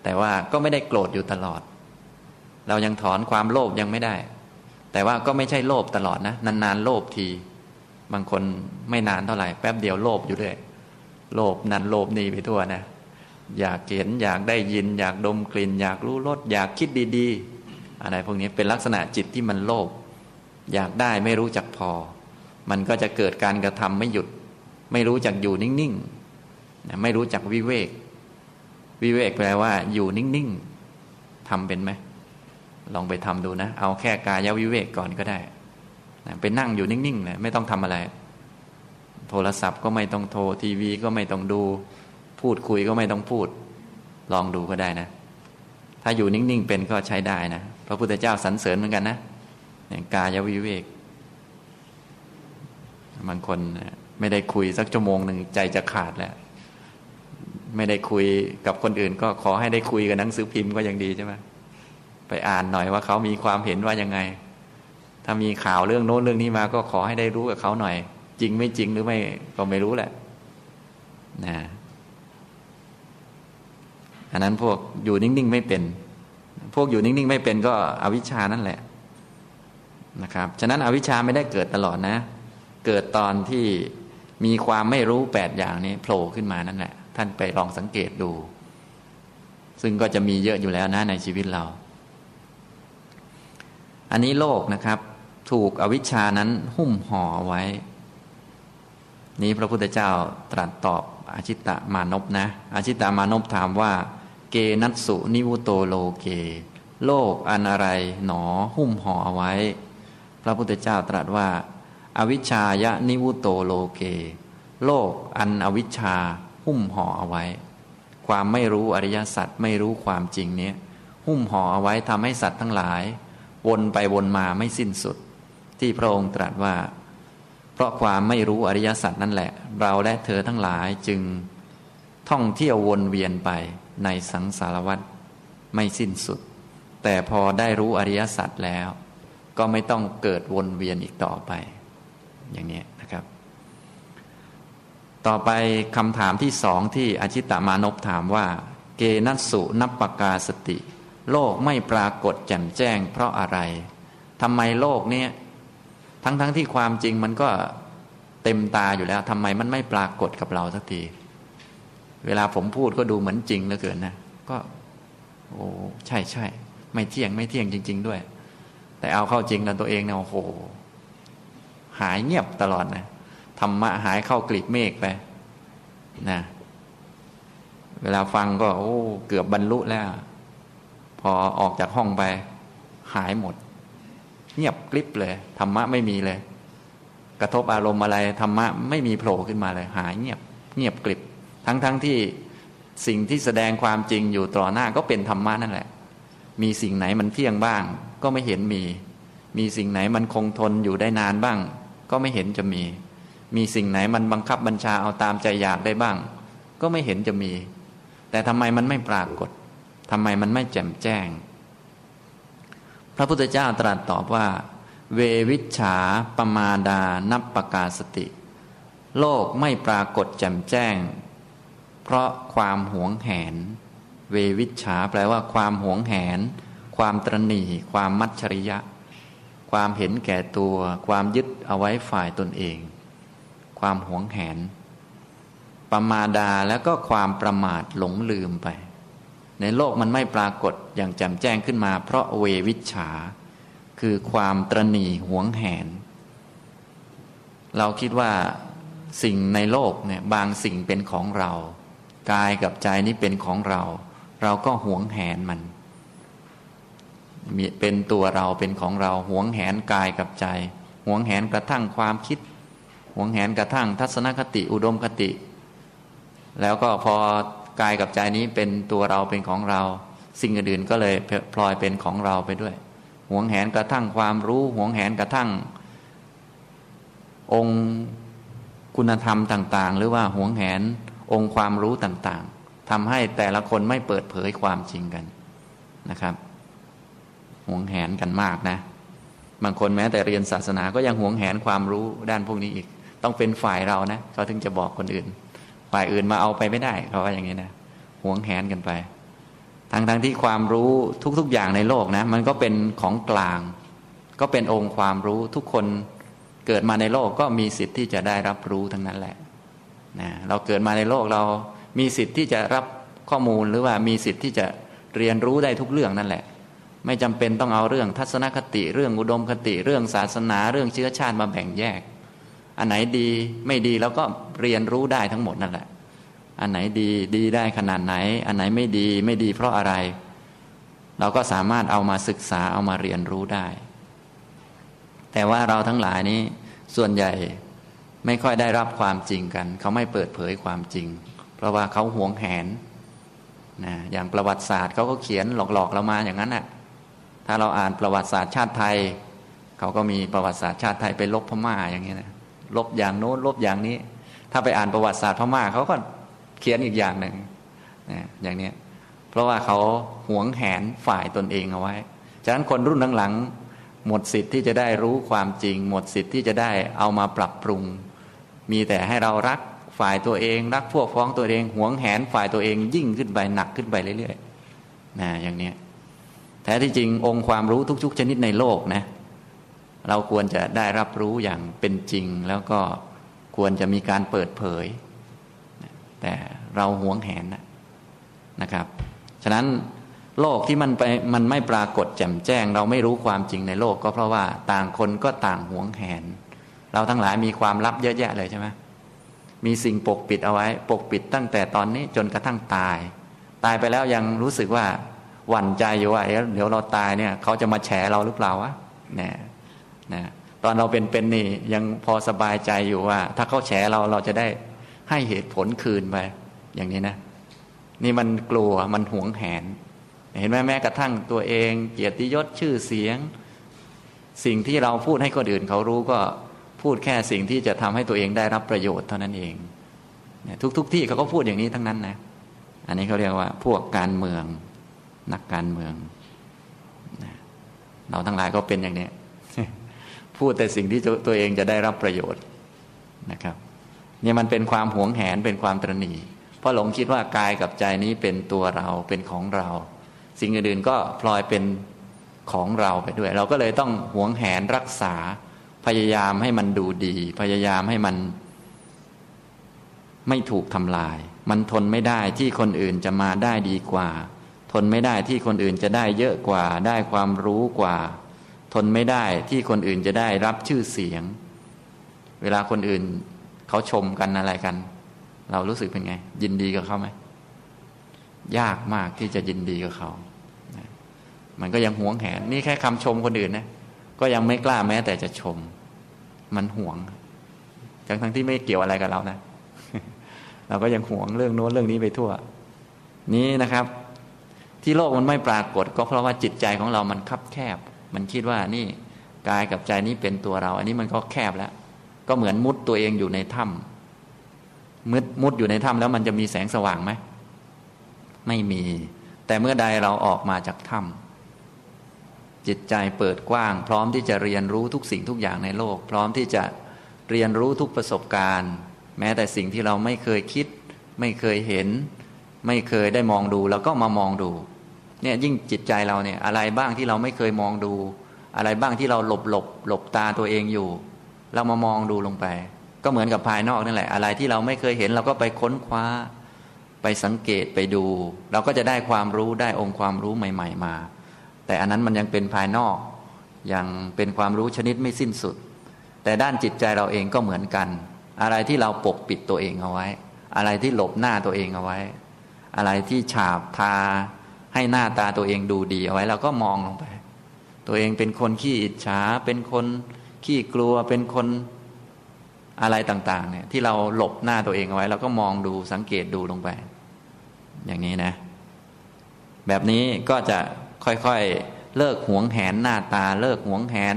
แต่ว่าก็ไม่ได้โกรธอยู่ตลอด เรายังถอนความโลภยังไม่ได้ แต่ว่าก็ไม่ใช่โลภตลอดนะ นานๆโลภที บางคนไม่นานเท่าไหร่ แป๊บเดียวโลภอยู่ด้วย โลภนั่นโลภนี่ไปทั่วนะ อยากเห็นอยากได้ยิน อยากดมกลิ่น อยากรู้รสอยากคิดดี ๆ อะไรพวกนี้เป็นลักษณะจิตที่มันโลภ อยากได้ไม่รู้จักพอ มันก็จะเกิดการกระทำไม่หยุด ไม่รู้จักอยู่นิ่งๆไม่รู้จักวิเวก วิเวกแปลว่า อยู่นิ่งๆทำเป็นไหมลองไปทำดูนะ เอาแค่กายวิเวกก่อนก็ได้ไปนั่งอยู่นิ่งๆเลยไม่ต้องทำอะไร โทรศัพท์ก็ไม่ต้องโทรทีวีก็ไม่ต้องดู พูดคุยก็ไม่ต้องพูด ลองดูก็ได้นะ ถ้าอยู่นิ่งๆเป็นก็ใช้ได้นะพระพุทธเจ้าสรรเสริญเหมือนกันนะ อย่างกายวิเวกบางคนไม่ได้คุยสักชั่วโมงหนึ่งใจจะขาดแล้ว ไม่ได้คุยกับคนอื่น ก็ขอให้ได้คุยกับหนังสือพิมพ์ก็ยังดีใช่ไหมไปอ่านหน่อยว่าเขามีความเห็นว่ายังไง ถ้ามีข่าวเรื่องโน้นเรื่องนี้มา ก็ขอให้ได้รู้กับเขาหน่อย จริงไม่จริงหรือไม่ก็ไม่รู้แหละนะอันนั้นพวกอยู่นิ่ง ๆ ไม่เป็น พวกอยู่นิ่ง ๆ ไม่เป็นก็อวิชชานั่นแหละ นะครับฉะนั้นอวิชชาไม่ได้เกิดตลอดนะ เกิดตอนที่มีความไม่รู้แปดอย่างนี้โผล่ขึ้นมานั่นแหละท่านไปลองสังเกตดู ซึ่งก็จะมีเยอะอยู่แล้วนะในชีวิตเรา อันนี้โลกนะครับ ถูกอวิชชานั้นหุ้มห่อไว้ นี้พระพุทธเจ้าตรัสตอบอาชิตะมานพนะ อาชิตะมานพถามว่า เกนัสสุนิวุโตโลเก โลกอันอะไรหนอหุ้มห่อไว้ ระพุทธเจ้าตรัสว่า อวิชชายะนิวุโตโลเก โลกอันอวิชชาหุ้มห่อเอาไว้ ความไม่รู้อริยสัจไม่รู้ความจริงเนี้ยหุ้มห่อเอาไว้ทำให้สัตว์ทั้งหลาย วนไปวนมาไม่สิ้นสุด ที่พระองค์ตรัสว่า เพราะความไม่รู้อริยสัจนั่นแหละ เราและเธอทั้งหลายจึงท่องเที่ยววนเวียนไปในสังสารวัฏไม่สิ้นสุด แต่พอได้รู้อริยสัจแล้ว ก็ไม่ต้องเกิดวนเวียนอีกต่อไป อย่างนี้นะครับ ต่อไปคำถามที่สองที่อชิตามานพถามว่า เกนัสุนับปกาสติ โลกไม่ปรากฏแจ่มแจ้ง เพราะอะไรทำไมโลกเนี้ยทั้งๆทที่ความจริงมันก็เต็มตาอยู่แล้วทำไมมันไม่ปรากฏกับเราสักที เวลาผมพูดก็ดูเหมือนจริงเหลือเกินนะ ก็ โอ้ใช่ใช่ไม่เที่ยงไม่เที่ยงจริง ๆ ด้วย แต่เอาเข้าจริงแล้วตัวเองเนี่ยโอ้โห หายเงียบตลอดนะธรรมะหายเข้ากลีบเมฆไปนะเวลาฟังก็โอ้เกือบบรรลุแล้ว พอออกจากห้องไป หายหมด เงียบกริบเลยธรรมะไม่มีเลย กระทบอารมณ์อะไรธรรมะไม่มีโผล่ขึ้นมาเลย หายเงียบ เงียบกริบ ทั้งๆทที่สิ่งที่แสดงความจริงอยู่ต่อหน้าก็เป็นธรรมะนั่นแหละ มีสิ่งไหนมันเที่ยงบ้าง ก็ไม่เห็นมี มีสิ่งไหนมันคงทนอยู่ได้นานบ้าง ก็ไม่เห็นจะมี มีสิ่งไหนมันบังคับบัญชาเอาตามใจอยากได้บ้าง ก็ไม่เห็นจะมี แต่ทำไมมันไม่ปรากฏทำไมมันไม่แจ่มแจ้ง พระพุทธเจ้าตรัสตอบว่า เววิชาปมาดานับประกาสติ โลกไม่ปรากฏแจ่มแจ้ง เพราะความหวงแหน เววิชาแปลว่าความหวงแหน ความตรณีความมัจฉริยะ ความเห็นแก่ตัว ความยึดเอาไว้ฝ่ายตนเอง ความหวงแหน ประมาดาแล้วก็ความประมาทหลงลืมไป ในโลกมันไม่ปรากฏอย่างแจ่มแจ้งขึ้นมา เพราะเววิชา คือความตรณีหวงแหน เราคิดว่าสิ่งในโลกเนี่ยบางสิ่งเป็นของเรา กายกับใจนี้เป็นของเรา เราก็หวงแหนมัน เป็นตัวเราเป็นของเราหวงแหนกายกับใจหวงแหนกระทั่งความคิดหวงแหนกระทั่งทัศนคติอุดมคติ แล้วก็พอกายกับใจนี้เป็นตัวเราเป็นของเรา สิ่งอื่นก็เลยพลอยเป็นของเราไปด้วยหวงแหนกระทั่งความรู้หวงแหนกระทั่ง องค์คุณธรรมต่างๆ หรือว่าหวงแหนองค์ความรู้ต่างๆทำให้แต่ละคนไม่เปิดเผยความจริงกันนะครับ หวงแหนกันมากนะ บางคนแม้แต่เรียนศาสนาก็ยังหวงแหนความรู้ด้านพวกนี้อีก ต้องเป็นฝ่ายเรานะเขาถึงจะบอกคนอื่น ฝ่ายอื่นมาเอาไปไม่ได้เขาว่าอย่างนี้นะหวงแหนกันไปทั้งทั้งที่ความรู้ทุก ๆ อย่างในโลกนะ มันก็เป็นของกลาง ก็เป็นองค์ความรู้ทุกคนเกิดมาในโลกก็มีสิทธิ์ที่จะได้รับรู้ทั้งนั้นแหละนะเราเกิดมาในโลกเรามีสิทธิ์ที่จะรับข้อมูลหรือว่ามีสิทธิ์ที่จะเรียนรู้ได้ทุกเรื่องนั่นแหละ ไม่จำเป็นต้องเอาเรื่องทัศนคติเรื่องอุดมคติเรื่องศาสนาเรื่องเชื้อชาติมาแบ่งแยก อันไหนดีไม่ดีแล้วก็เรียนรู้ได้ทั้งหมดนั่นแหละ อันไหนดีดีได้ขนาดไหน อันไหนไม่ดีไม่ดีเพราะอะไร เราก็สามารถเอามาศึกษาเอามาเรียนรู้ได้ แต่ว่าเราทั้งหลายนี้ส่วนใหญ่ไม่ค่อยได้รับความจริงกัน เขาไม่เปิดเผยความจริง เพราะว่าเขาหวงแหนนะอย่างประวัติศาสตร์เขาก็เขียนหลอกๆเรามาอย่างนั้นแหละ ถ้าเราอ่านประวัติศาสตร์ชาติไทย เขาก็มีประวัติศาสตร์ชาติไทยไปลบพม่าอย่างนี้นะลบอย่างโน้นลบอย่างนี้ ถ้าไปอ่านประวัติศาสตร์พม่าเขาก็เขียนอีกอย่างหนึ่งนะอย่างนี้เพราะว่าเขาหวงแหนฝ่ายตนเองเอาไว้ ฉะนั้นคนรุ่นหลังๆหมดสิทธิ์ที่จะได้รู้ความจริง หมดสิทธิ์ที่จะได้เอามาปรับปรุง มีแต่ให้เรารักฝ่ายตัวเอง รักพวกพ้องตัวเองหวงแหนฝ่ายตัวเองยิ่งขึ้นไปหนักขึ้นไปเรื่อยๆนะอย่างนี้แท้ที่จริงองค์ความรู้ทุกๆชนิดในโลกนะ เราควรจะได้รับรู้อย่างเป็นจริง แล้วก็ควรจะมีการเปิดเผย แต่เราหวงแหนนะครับ ฉะนั้นโลกที่มันไปมันไม่ปรากฏแจ่มแจ้ง เราไม่รู้ความจริงในโลก ก็เพราะว่าต่างคนก็ต่างหวงแหน เราทั้งหลายมีความลับเยอะแยะเลยใช่ไหมมีสิ่งปกปิดเอาไว้ ปกปิดตั้งแต่ตอนนี้จนกระทั่งตาย ตายไปแล้วยังรู้สึกว่า หวั่นใจอยู่ว่าเดี๋ยวเราตายเนี่ยเขาจะมาแฉเราหรือเปล่าวะเนี่ยนะตอนเราเป็นเป็นนี่ยังพอสบายใจอยู่ว่า ถ้าเขาแฉเราเราจะได้ให้เหตุผลคืนไปอย่างนี้นะ นี่มันกลัวมันหวงแหน เห็นไหมแม้กระทั่งตัวเอง เกียรติยศชื่อเสียง สิ่งที่เราพูดให้คนอื่นเขารู้ก็พูดแค่สิ่งที่จะทำให้ตัวเองได้รับประโยชน์เท่านั้นเองทุกๆทที่เขาก็พูดอย่างนี้ทั้งนั้นนะ อันนี้เขาเรียกว่าพวกการเมือง นักการเมือง เราทั้งหลายก็เป็นอย่างนี้พูดแต่สิ่งที่ตัวเองจะได้รับประโยชน์นะครับนี่มันเป็นความหวงแหนเป็นความตรณีเพราะหลงคิดว่ากายกับใจนี้เป็นตัวเราเป็นของเรา สิ่งอื่นๆก็พลอยเป็นของเราไปด้วย เราก็เลยต้องหวงแหนรักษาพยายามให้มันดูดี พยายามให้มัน ไม่ถูกทำลาย มันทนไม่ได้ที่คนอื่นจะมาได้ดีกว่า ทนไม่ได้ที่คนอื่นจะได้เยอะกว่า ได้ความรู้กว่า ทนไม่ได้ที่คนอื่นจะได้รับชื่อเสียง เวลาคนอื่นเขาชมกันอะไรกัน เรารู้สึกเป็นไง ยินดีกับเขาไหมยากมากที่จะยินดีกับเขามันก็ยังหวงแหน นี่แค่คำชมคนอื่นนะ ก็ยังไม่กล้าแม้แต่จะชม มันหวง ทั้งทั้งที่ไม่เกี่ยวอะไรกับเรานะ เราก็ยังหวงเรื่องโน้นเรื่องนี้ไปทั่ว นี้นะครับ ที่โลกมันไม่ปรากฏ ก็เพราะว่าจิตใจของเรามันคับแคบ มันคิดว่านี่กายกับใจนี้เป็นตัวเรา อันนี้มันก็แคบแล้ว ก็เหมือนมุดตัวเองอยู่ในถ้ำมุดมุดอยู่ในถ้ำแล้วมันจะมีแสงสว่างไหมไม่มี แต่เมื่อใดเราออกมาจากถ้ำจิตใจเปิดกว้าง พร้อมที่จะเรียนรู้ทุกสิ่งทุกอย่างในโลก พร้อมที่จะเรียนรู้ทุกประสบการณ์ แม้แต่สิ่งที่เราไม่เคยคิด ไม่เคยเห็น ไม่เคยได้มองดูแล้วก็มามองดู เนี่ยยิ่งจิตใจเราเนี่ยอะไรบ้างที่เราไม่เคยมองดู อะไรบ้างที่เราหลบหลบหลบตาตัวเองอยู่ เรามามองดูลงไป ก็เหมือนกับภายนอกนั่นแหละ อะไรที่เราไม่เคยเห็นเราก็ไปค้นคว้า ไปสังเกตไปดู เราก็จะได้ความรู้ได้องค์ความรู้ใหม่ ๆ มา แต่อันนั้นมันยังเป็นภายนอกยังเป็นความรู้ชนิดไม่สิ้นสุด แต่ด้านจิตใจเราเองก็เหมือนกัน อะไรที่เราปกปิดตัวเองเอาไว้ อะไรที่หลบหน้าตัวเองเอาไว้ อะไรที่ฉาบทาให้หน้าตาตัวเองดูดีเอาไว้เราก็มองลงไป ตัวเองเป็นคนขี้อิจฉาเป็นคนขี้กลัวเป็นคนอะไรต่าง ๆ เนี่ย ที่เราหลบหน้าตัวเองเอาไว้เราก็มองดูสังเกตดูลงไป อย่างนี้นะ แบบนี้ก็จะค่อยๆเลิกหวงแหนหน้าตา เลิกหวงแหน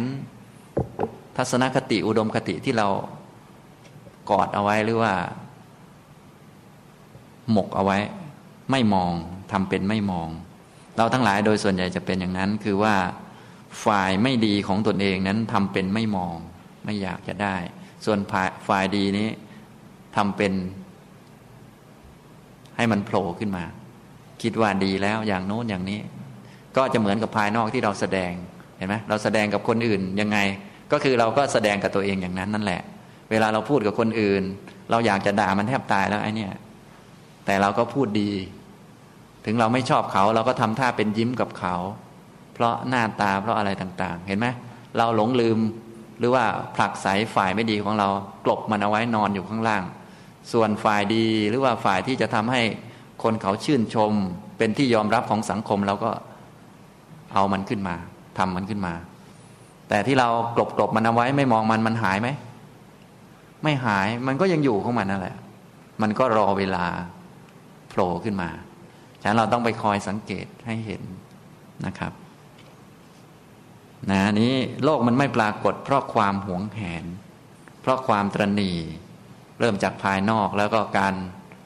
ทัศนคติอุดมคติที่เรากอดเอาไว้หรือว่า หมกเอาไว้ ไม่มองทำเป็นไม่มอง เราทั้งหลายโดยส่วนใหญ่จะเป็นอย่างนั้น คือว่าฝ่ายไม่ดีของตนเองนั้นทำเป็นไม่มอง ไม่อยากจะได้ ส่วนฝ่ายดีนี้ทำเป็น ให้มันโผล่ขึ้นมา คิดว่าดีแล้วอย่างโน้นอย่างนี้ ก็จะเหมือนกับภายนอกที่เราแสดงเห็นไหมเราแสดงกับคนอื่นยังไง ก็คือเราก็แสดงกับตัวเองอย่างนั้นนั่นแหละ เวลาเราพูดกับคนอื่น เราอยากจะด่ามันแทบตายแล้วไอ้นี่แต่เราก็พูดดี ถึงเราไม่ชอบเขาเราก็ทำท่าเป็นยิ้มกับเขา เพราะหน้าตาเพราะอะไรต่างๆ เห็นไหมเราหลงลืมหรือว่าผลักไสฝ่ายไม่ดีของเรากลบมันเอาไว้นอนอยู่ข้างล่าง ส่วนฝ่ายดีหรือว่าฝ่ายที่จะทำให้คนเขาชื่นชม เป็นที่ยอมรับของสังคมเราก็เอามันขึ้นมาทำมันขึ้นมา แต่ที่เรากลบกลบมันเอาไว้ไม่มองมันมันหายไหมไม่หายมันก็ยังอยู่ของมันนั่นแหละ มันก็รอเวลาโผล่ขึ้นมา ฉะนั้นเราต้องไปคอยสังเกตให้เห็นนะครับนะนี้โลกมันไม่ปรากฏ เพราะความหวงแหน เพราะความตรณีเริ่มจากภายนอกแล้วก็การ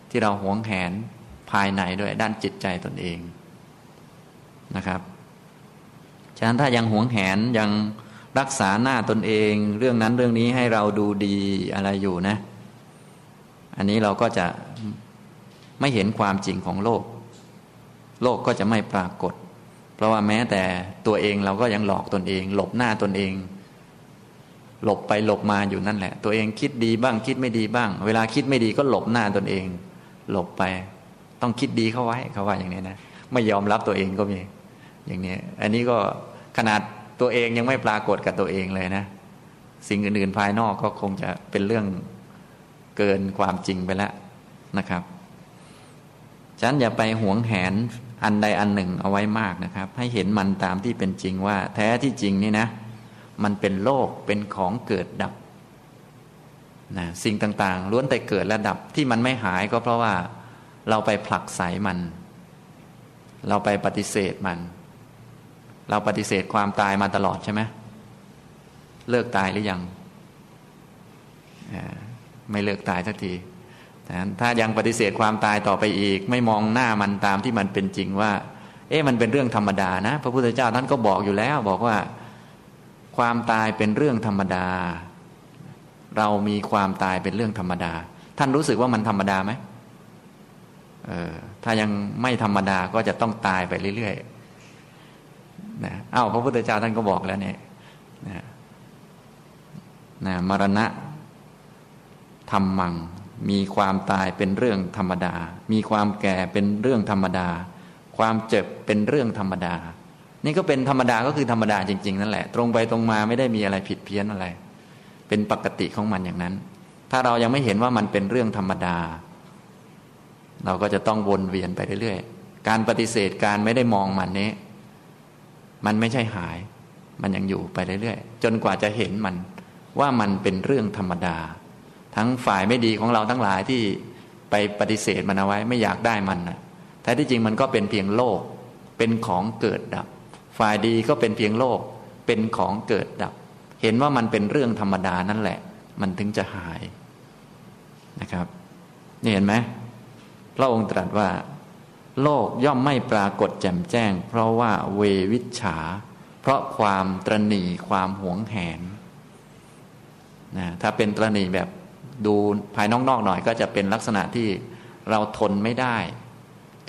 ที่เราหวงแหนภายในด้วยด้านจิตใจตนเองนะครับ ฉะนั้นถ้ายังหวงแหนยังรักษาหน้าตนเอง เรื่องนั้นเรื่องนี้ให้เราดูดีอะไรอยู่นะ อันนี้เราก็จะไม่เห็นความจริงของโลก โลกก็จะไม่ปรากฏ เพราะว่าแม้แต่ตัวเองเราก็ยังหลอกตนเอง หลบหน้าตนเอง หลบไปหลบมาอยู่นั่นแหละ ตัวเองคิดดีบ้างคิดไม่ดีบ้าง เวลาคิดไม่ดีก็หลบหน้าตนเอง หลบไป ต้องคิดดีเข้าไว้เขาว่าอย่างนี้นะไม่ยอมรับตัวเองก็มี อย่างนี้อันนี้ก็ขนาดตัวเองยังไม่ปรากฏกับตัวเองเลยนะ สิ่งอื่น ๆ ภายนอกก็คงจะเป็นเรื่องเกินความจริงไปแล้วนะครับ ฉันอย่าไปหวงแหนอันใดอันหนึ่งเอาไว้มากนะครับ ให้เห็นมันตามที่เป็นจริงว่า แท้ที่จริงนี่นะ มันเป็นโลกเป็นของเกิดดับนะสิ่งต่างๆ ล้วนแต่เกิดและดับที่มันไม่หายก็เพราะว่าเราไปผลักไสมัน เราไปปฏิเสธมัน เราปฏิเสธความตายมาตลอดใช่ไหมเลิกตายหรือยัง ไม่เลิกตายสักที ถ้ายังปฏิเสธความตายต่อไปอีก ไม่มองหน้ามันตามที่มันเป็นจริงว่า เอ๊ะมันเป็นเรื่องธรรมดานะ พระพุทธเจ้าท่านก็บอกอยู่แล้ว บอกว่า ความตายเป็นเรื่องธรรมดา เรามีความตายเป็นเรื่องธรรมดา ท่านรู้สึกว่ามันธรรมดาไหมเออถ้ายังไม่ธรรมดาก็จะต้องตายไปเรื่อยๆนะอ้าวพระพุทธเจ้าท่านก็บอกแล้วเนี่ยนะนะมรณะธรรมัง มีความตายเป็นเรื่องธรรมดา มีความแก่เป็นเรื่องธรรมดา ความเจ็บเป็นเรื่องธรรมดา นี่ก็เป็นธรรมดาก็คือธรรมดาจริง ๆ นั่นแหละ ตรงไปตรงมาไม่ได้มีอะไรผิดเพี้ยนอะไร เป็นปกติของมันอย่างนั้น ถ้าเรายังไม่เห็นว่ามันเป็นเรื่องธรรมดา เราก็จะต้องวนเวียนไปเรื่อยๆ การปฏิเสธการไม่ได้มองมันนี้ มันไม่ใช่หาย มันยังอยู่ไปเรื่อยๆ จนกว่าจะเห็นมันว่ามันเป็นเรื่องธรรมดา ทั้งฝ่ายไม่ดีของเราทั้งหลายที่ไปปฏิเสธมันเอาไว้ไม่อยากได้มันนะแท้ที่จริงมันก็เป็นเพียงโลก เป็นของเกิดดับ ฝ่ายดีก็เป็นเพียงโลก เป็นของเกิดดับ เห็นว่ามันเป็นเรื่องธรรมดานั่นแหละ มันถึงจะหายนะครับนี่เห็นไหมพระองค์ตรัสว่า โลกย่อมไม่ปรากฏแจ่มแจ้ง เพราะว่าเววิชาเพราะความตรณีความหวงแหนนะถ้าเป็นตรณีแบบ ดูภายนอกๆหน่อยก็จะเป็นลักษณะที่เราทนไม่ได้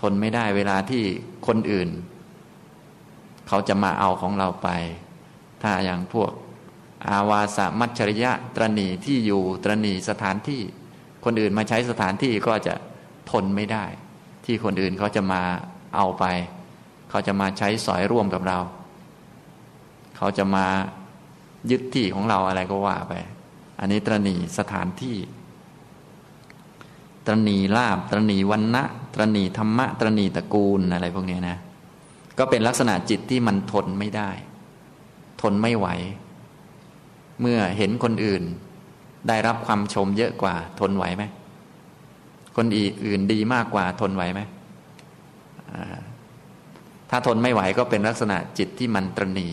ทนไม่ได้เวลาที่คนอื่น เขาจะมาเอาของเราไป ถ้าอย่างพวก อาวาสมัจฉริยะ ตรณีที่อยู่ตรณีสถานที่ คนอื่นมาใช้สถานที่ก็จะทนไม่ได้ ที่คนอื่นเขาจะมาเอาไป เขาจะมาใช้สอยร่วมกับเรา เขาจะมายึดที่ของเราอะไรก็ว่าไป อันนี้ตรณีสถานที่ ตรณีลาบตรณีวันนะตรณีธรรมะ ตรณีตระกูลอะไรพวกนี้นะ ก็เป็นลักษณะจิตที่มันทนไม่ได้ ทนไม่ไหว เมื่อเห็นคนอื่น ได้รับความชมเยอะกว่า ทนไหวไหมคนอีอื่นดีมากกว่า ทนไหวไหมถ้าทนไม่ไหวก็เป็นลักษณะจิตที่มันตรณี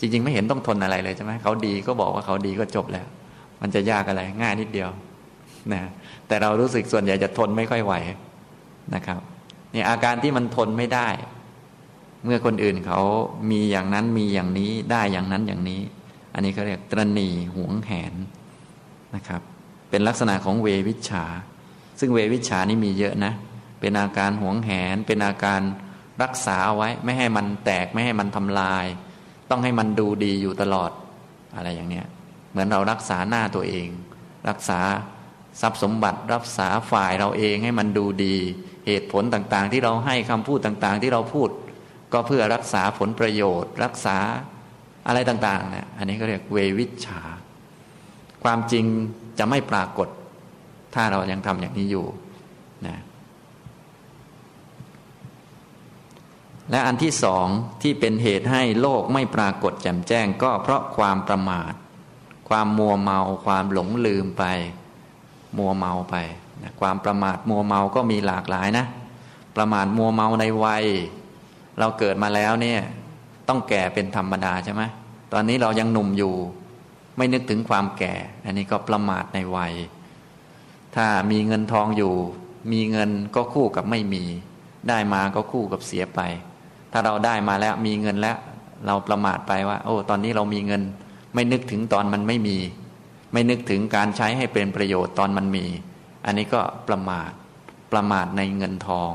จริง ๆ ไม่เห็นต้องทนอะไรเลยใช่ไหมเขาดีก็บอกว่าเขาดีก็จบแล้ว มันจะยากอะไรง่ายนิดเดียวนะแต่เรารู้สึกส่วนใหญ่จะทนไม่ค่อยไหวนะครับนี่อาการที่มันทนไม่ได้ เมื่อคนอื่นเขามีอย่างนั้นมีอย่างนี้ได้อย่างนั้นอย่างนี้ อันนี้เขาเรียกตรณีหวงแหนนะครับ เป็นลักษณะของเววิชา ซึ่งเววิชานี่มีเยอะนะ เป็นอาการหวงแหน เป็นอาการรักษาเอาไว้ ไม่ให้มันแตกไม่ให้มันทำลาย ต้องให้มันดูดีอยู่ตลอดอะไรอย่างเนี้ยเหมือนเรารักษาหน้าตัวเอง รักษาทรัพย์สมบัติ รักษาฝ่ายเราเองให้มันดูดี เหตุผลต่างๆ ที่เราให้คำพูดต่างๆ ที่เราพูด ก็เพื่อรักษาผลประโยชน์ รักษาอะไรต่างๆเนี่ยอันนี้ก็เรียกเววิชา ความจริงจะไม่ปรากฏ ถ้าเรายังทำอย่างนี้อยู่นะ และอันที่สองที่เป็นเหตุให้โลกไม่ปรากฏแจ่มแจ้งก็เพราะความประมาท ความมัวเมาความหลงลืมไป มัวเมาไปนะความประมาทมัวเมาก็มีหลากหลายนะ ประมาทมัวเมาในวัย เราเกิดมาแล้วเนี่ยต้องแก่เป็นธรรมดาใช่ไหมตอนนี้เรายังหนุ่มอยู่ ไม่นึกถึงความแก่ อันนี้ก็ประมาทในวัย ถ้ามีเงินทองอยู่ มีเงินก็คู่กับไม่มี ได้มาก็คู่กับเสียไป ถ้าเราได้มาแล้วมีเงินแล้ว เราประมาทไปว่า โอ้ ตอนนี้เรามีเงิน ไม่นึกถึงตอนมันไม่มี ไม่นึกถึงการใช้ให้เป็นประโยชน์ตอนมันมี อันนี้ก็ประมาทประมาทในเงินทอง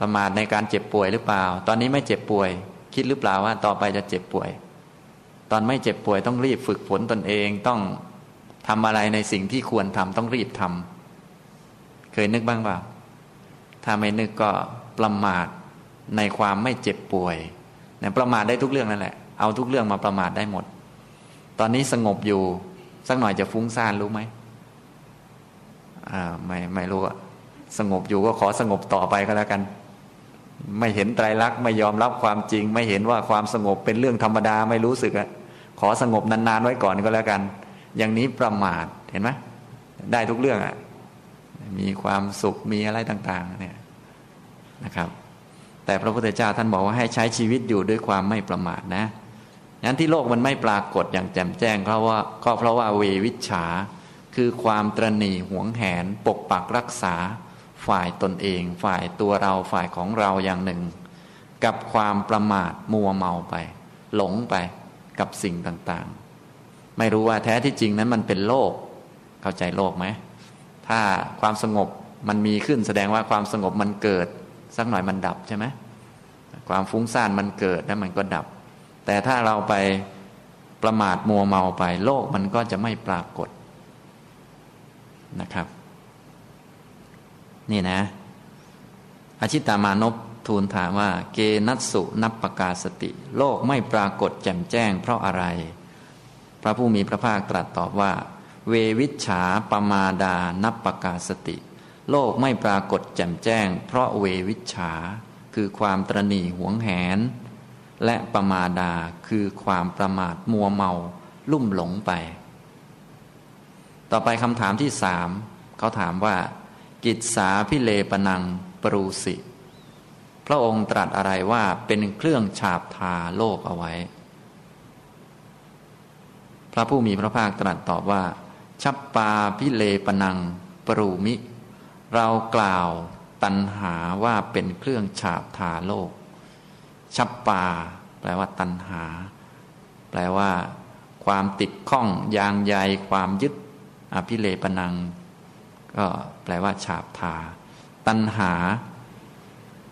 ประมาทในการเจ็บป่วยหรือเปล่า ตอนนี้ไม่เจ็บป่วย คิดหรือเปล่าว่า ต่อไปจะเจ็บป่วย ตอนไม่เจ็บป่วยต้องรีบฝึกฝนตนเองต้องทำอะไรในสิ่งที่ควรทำต้องรีบทำเคยนึกบ้างเปล่าถ้าไม่นึกก็ประมาท ในความไม่เจ็บป่วยนี่ยประมาทได้ทุกเรื่องนั่นแหละ เอาทุกเรื่องมาประมาทได้หมด ตอนนี้สงบอยู่ สักหน่อยจะฟุ้งซ่านรู้ไหมอ่าไม่ไม่รู้อะสงบอยู่ก็ขอสงบต่อไปก็แล้วกัน ไม่เห็นไตรลักษณ์ไม่ยอมรับความจริง ไม่เห็นว่าความสงบเป็นเรื่องธรรมดาไม่รู้สึกอะขอสงบนานๆไว้ก่อนก็แล้วกัน อย่างนี้ประมาทเห็นไหมได้ทุกเรื่องอะมีความสุขมีอะไรต่าง ๆ เนี่ยนะครับ แต่พระพุทธเจ้าท่านบอกว่าให้ใช้ชีวิตอยู่ด้วยความไม่ประมาทนะงั้นที่โลกมันไม่ปรากฏอย่างแจ่มแจ้งเพราะว่าก็เพราะว่าเววิชาคือความตรณีหวงแหน ปกปักรักษา ฝ่ายตนเอง ฝ่ายตัวเราฝ่ายของเราอย่างหนึ่ง กับความประมาทมัวเมาไป หลงไปกับสิ่งต่างๆ ไม่รู้ว่าแท้ที่จริงนั้นมันเป็นโลก เข้าใจโลกไหมถ้าความสงบมันมีขึ้นแสดงว่าความสงบมันเกิด สักหน่อยมันดับใช่ไหมความฟุ้งซ่านมันเกิดแล้วมันก็ดับ แต่ถ้าเราไปประมาทมัวเมาไป โลกมันก็จะไม่ปรากฏนะครับ นี่นะ อาชิตามานพทูลถามว่า เกนัสสุนับประกาศติ โลกไม่ปรากฏแจ่มแจ้ง เพราะอะไร พระผู้มีพระภาคตรัสตอบว่า เววิชฉาปมาดานับประกาศติ โลกไม่ปรากฏแจ่มแจ้ง เพราะเววิชา คือความตรณีหวงแหน และประมาดาคือความประมาทมัวเมา ลุ่มหลงไป ต่อไปคำถามที่สามเขาถามว่า กิจสาพิเลปนังปรูสิ พระองค์ตรัสอะไรว่าเป็นเครื่องฉาบทาโลกเอาไว้ พระผู้มีพระภาคตรัสตอบว่า ชัปปาพิเลปนังปรูมิ เรากล่าวตัณหาว่าเป็นเครื่องฉาบทาโลก ชับปา แปลว่าตัณหา แปลว่า ความติดข้องยางใยความยึดอภิเลปนัง ก็แปลว่า ฉาบทา ตัณหา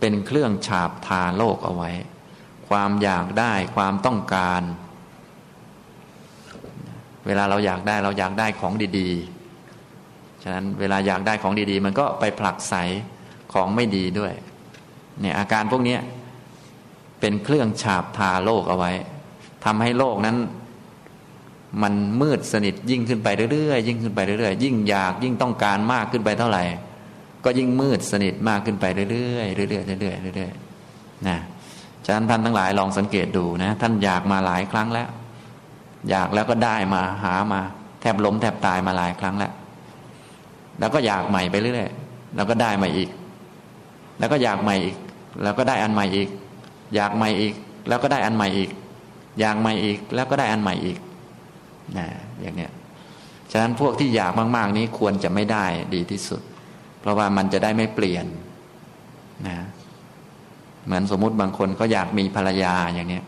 เป็นเครื่องฉาบทาโลกเอาไว้ ความอยากได้ความต้องการ เวลาเราอยากได้เราอยากได้ของดี ๆ ฉะนั้นเวลาอยากได้ของดีๆ มันก็ไปผลักใสของไม่ดีด้วยเนี่ยอาการพวกนี้เป็นเครื่องฉาบทาโลกเอาไว้ทำให้โลกนั้น มันมืดสนิทยิ่งขึ้นไปเรื่อยๆยิ่งขึ้นไปเรื่อยๆยิ่งอยากยิ่งต้องการมากขึ้นไปเท่าไหร่ ก็ยิ่งมืดสนิทมากขึ้นไปเรื่อยๆเรื่อยๆเรื่อยๆเรื่อยๆนะฉะนั้นท่านทั้งหลายลองสังเกตดูนะ ท่านอยากมาหลายครั้งแล้ว อยากแล้วก็ได้มาหามา แทบล้มแทบตายมาหลายครั้งแล้ว แล้วก็อยากใหม่ไปเรื่อยๆแล้วก็ได้ใหม่อีก แล้วก็อยากใหม่อีก แล้วก็ได้อันใหม่อีก อยากใหม่อีก แล้วก็ได้อันใหม่อีก อยากใหม่อีก แล้วก็ได้อันใหม่อีกนะอย่างเนี้ยฉะนั้นพวกที่อยากมาก ๆ นี้ควรจะไม่ได้ดีที่สุด เพราะว่ามันจะได้ไม่เปลี่ยนนะเหมือนสมมุติบางคนก็อยากมีภรรยาอย่างเนี้ย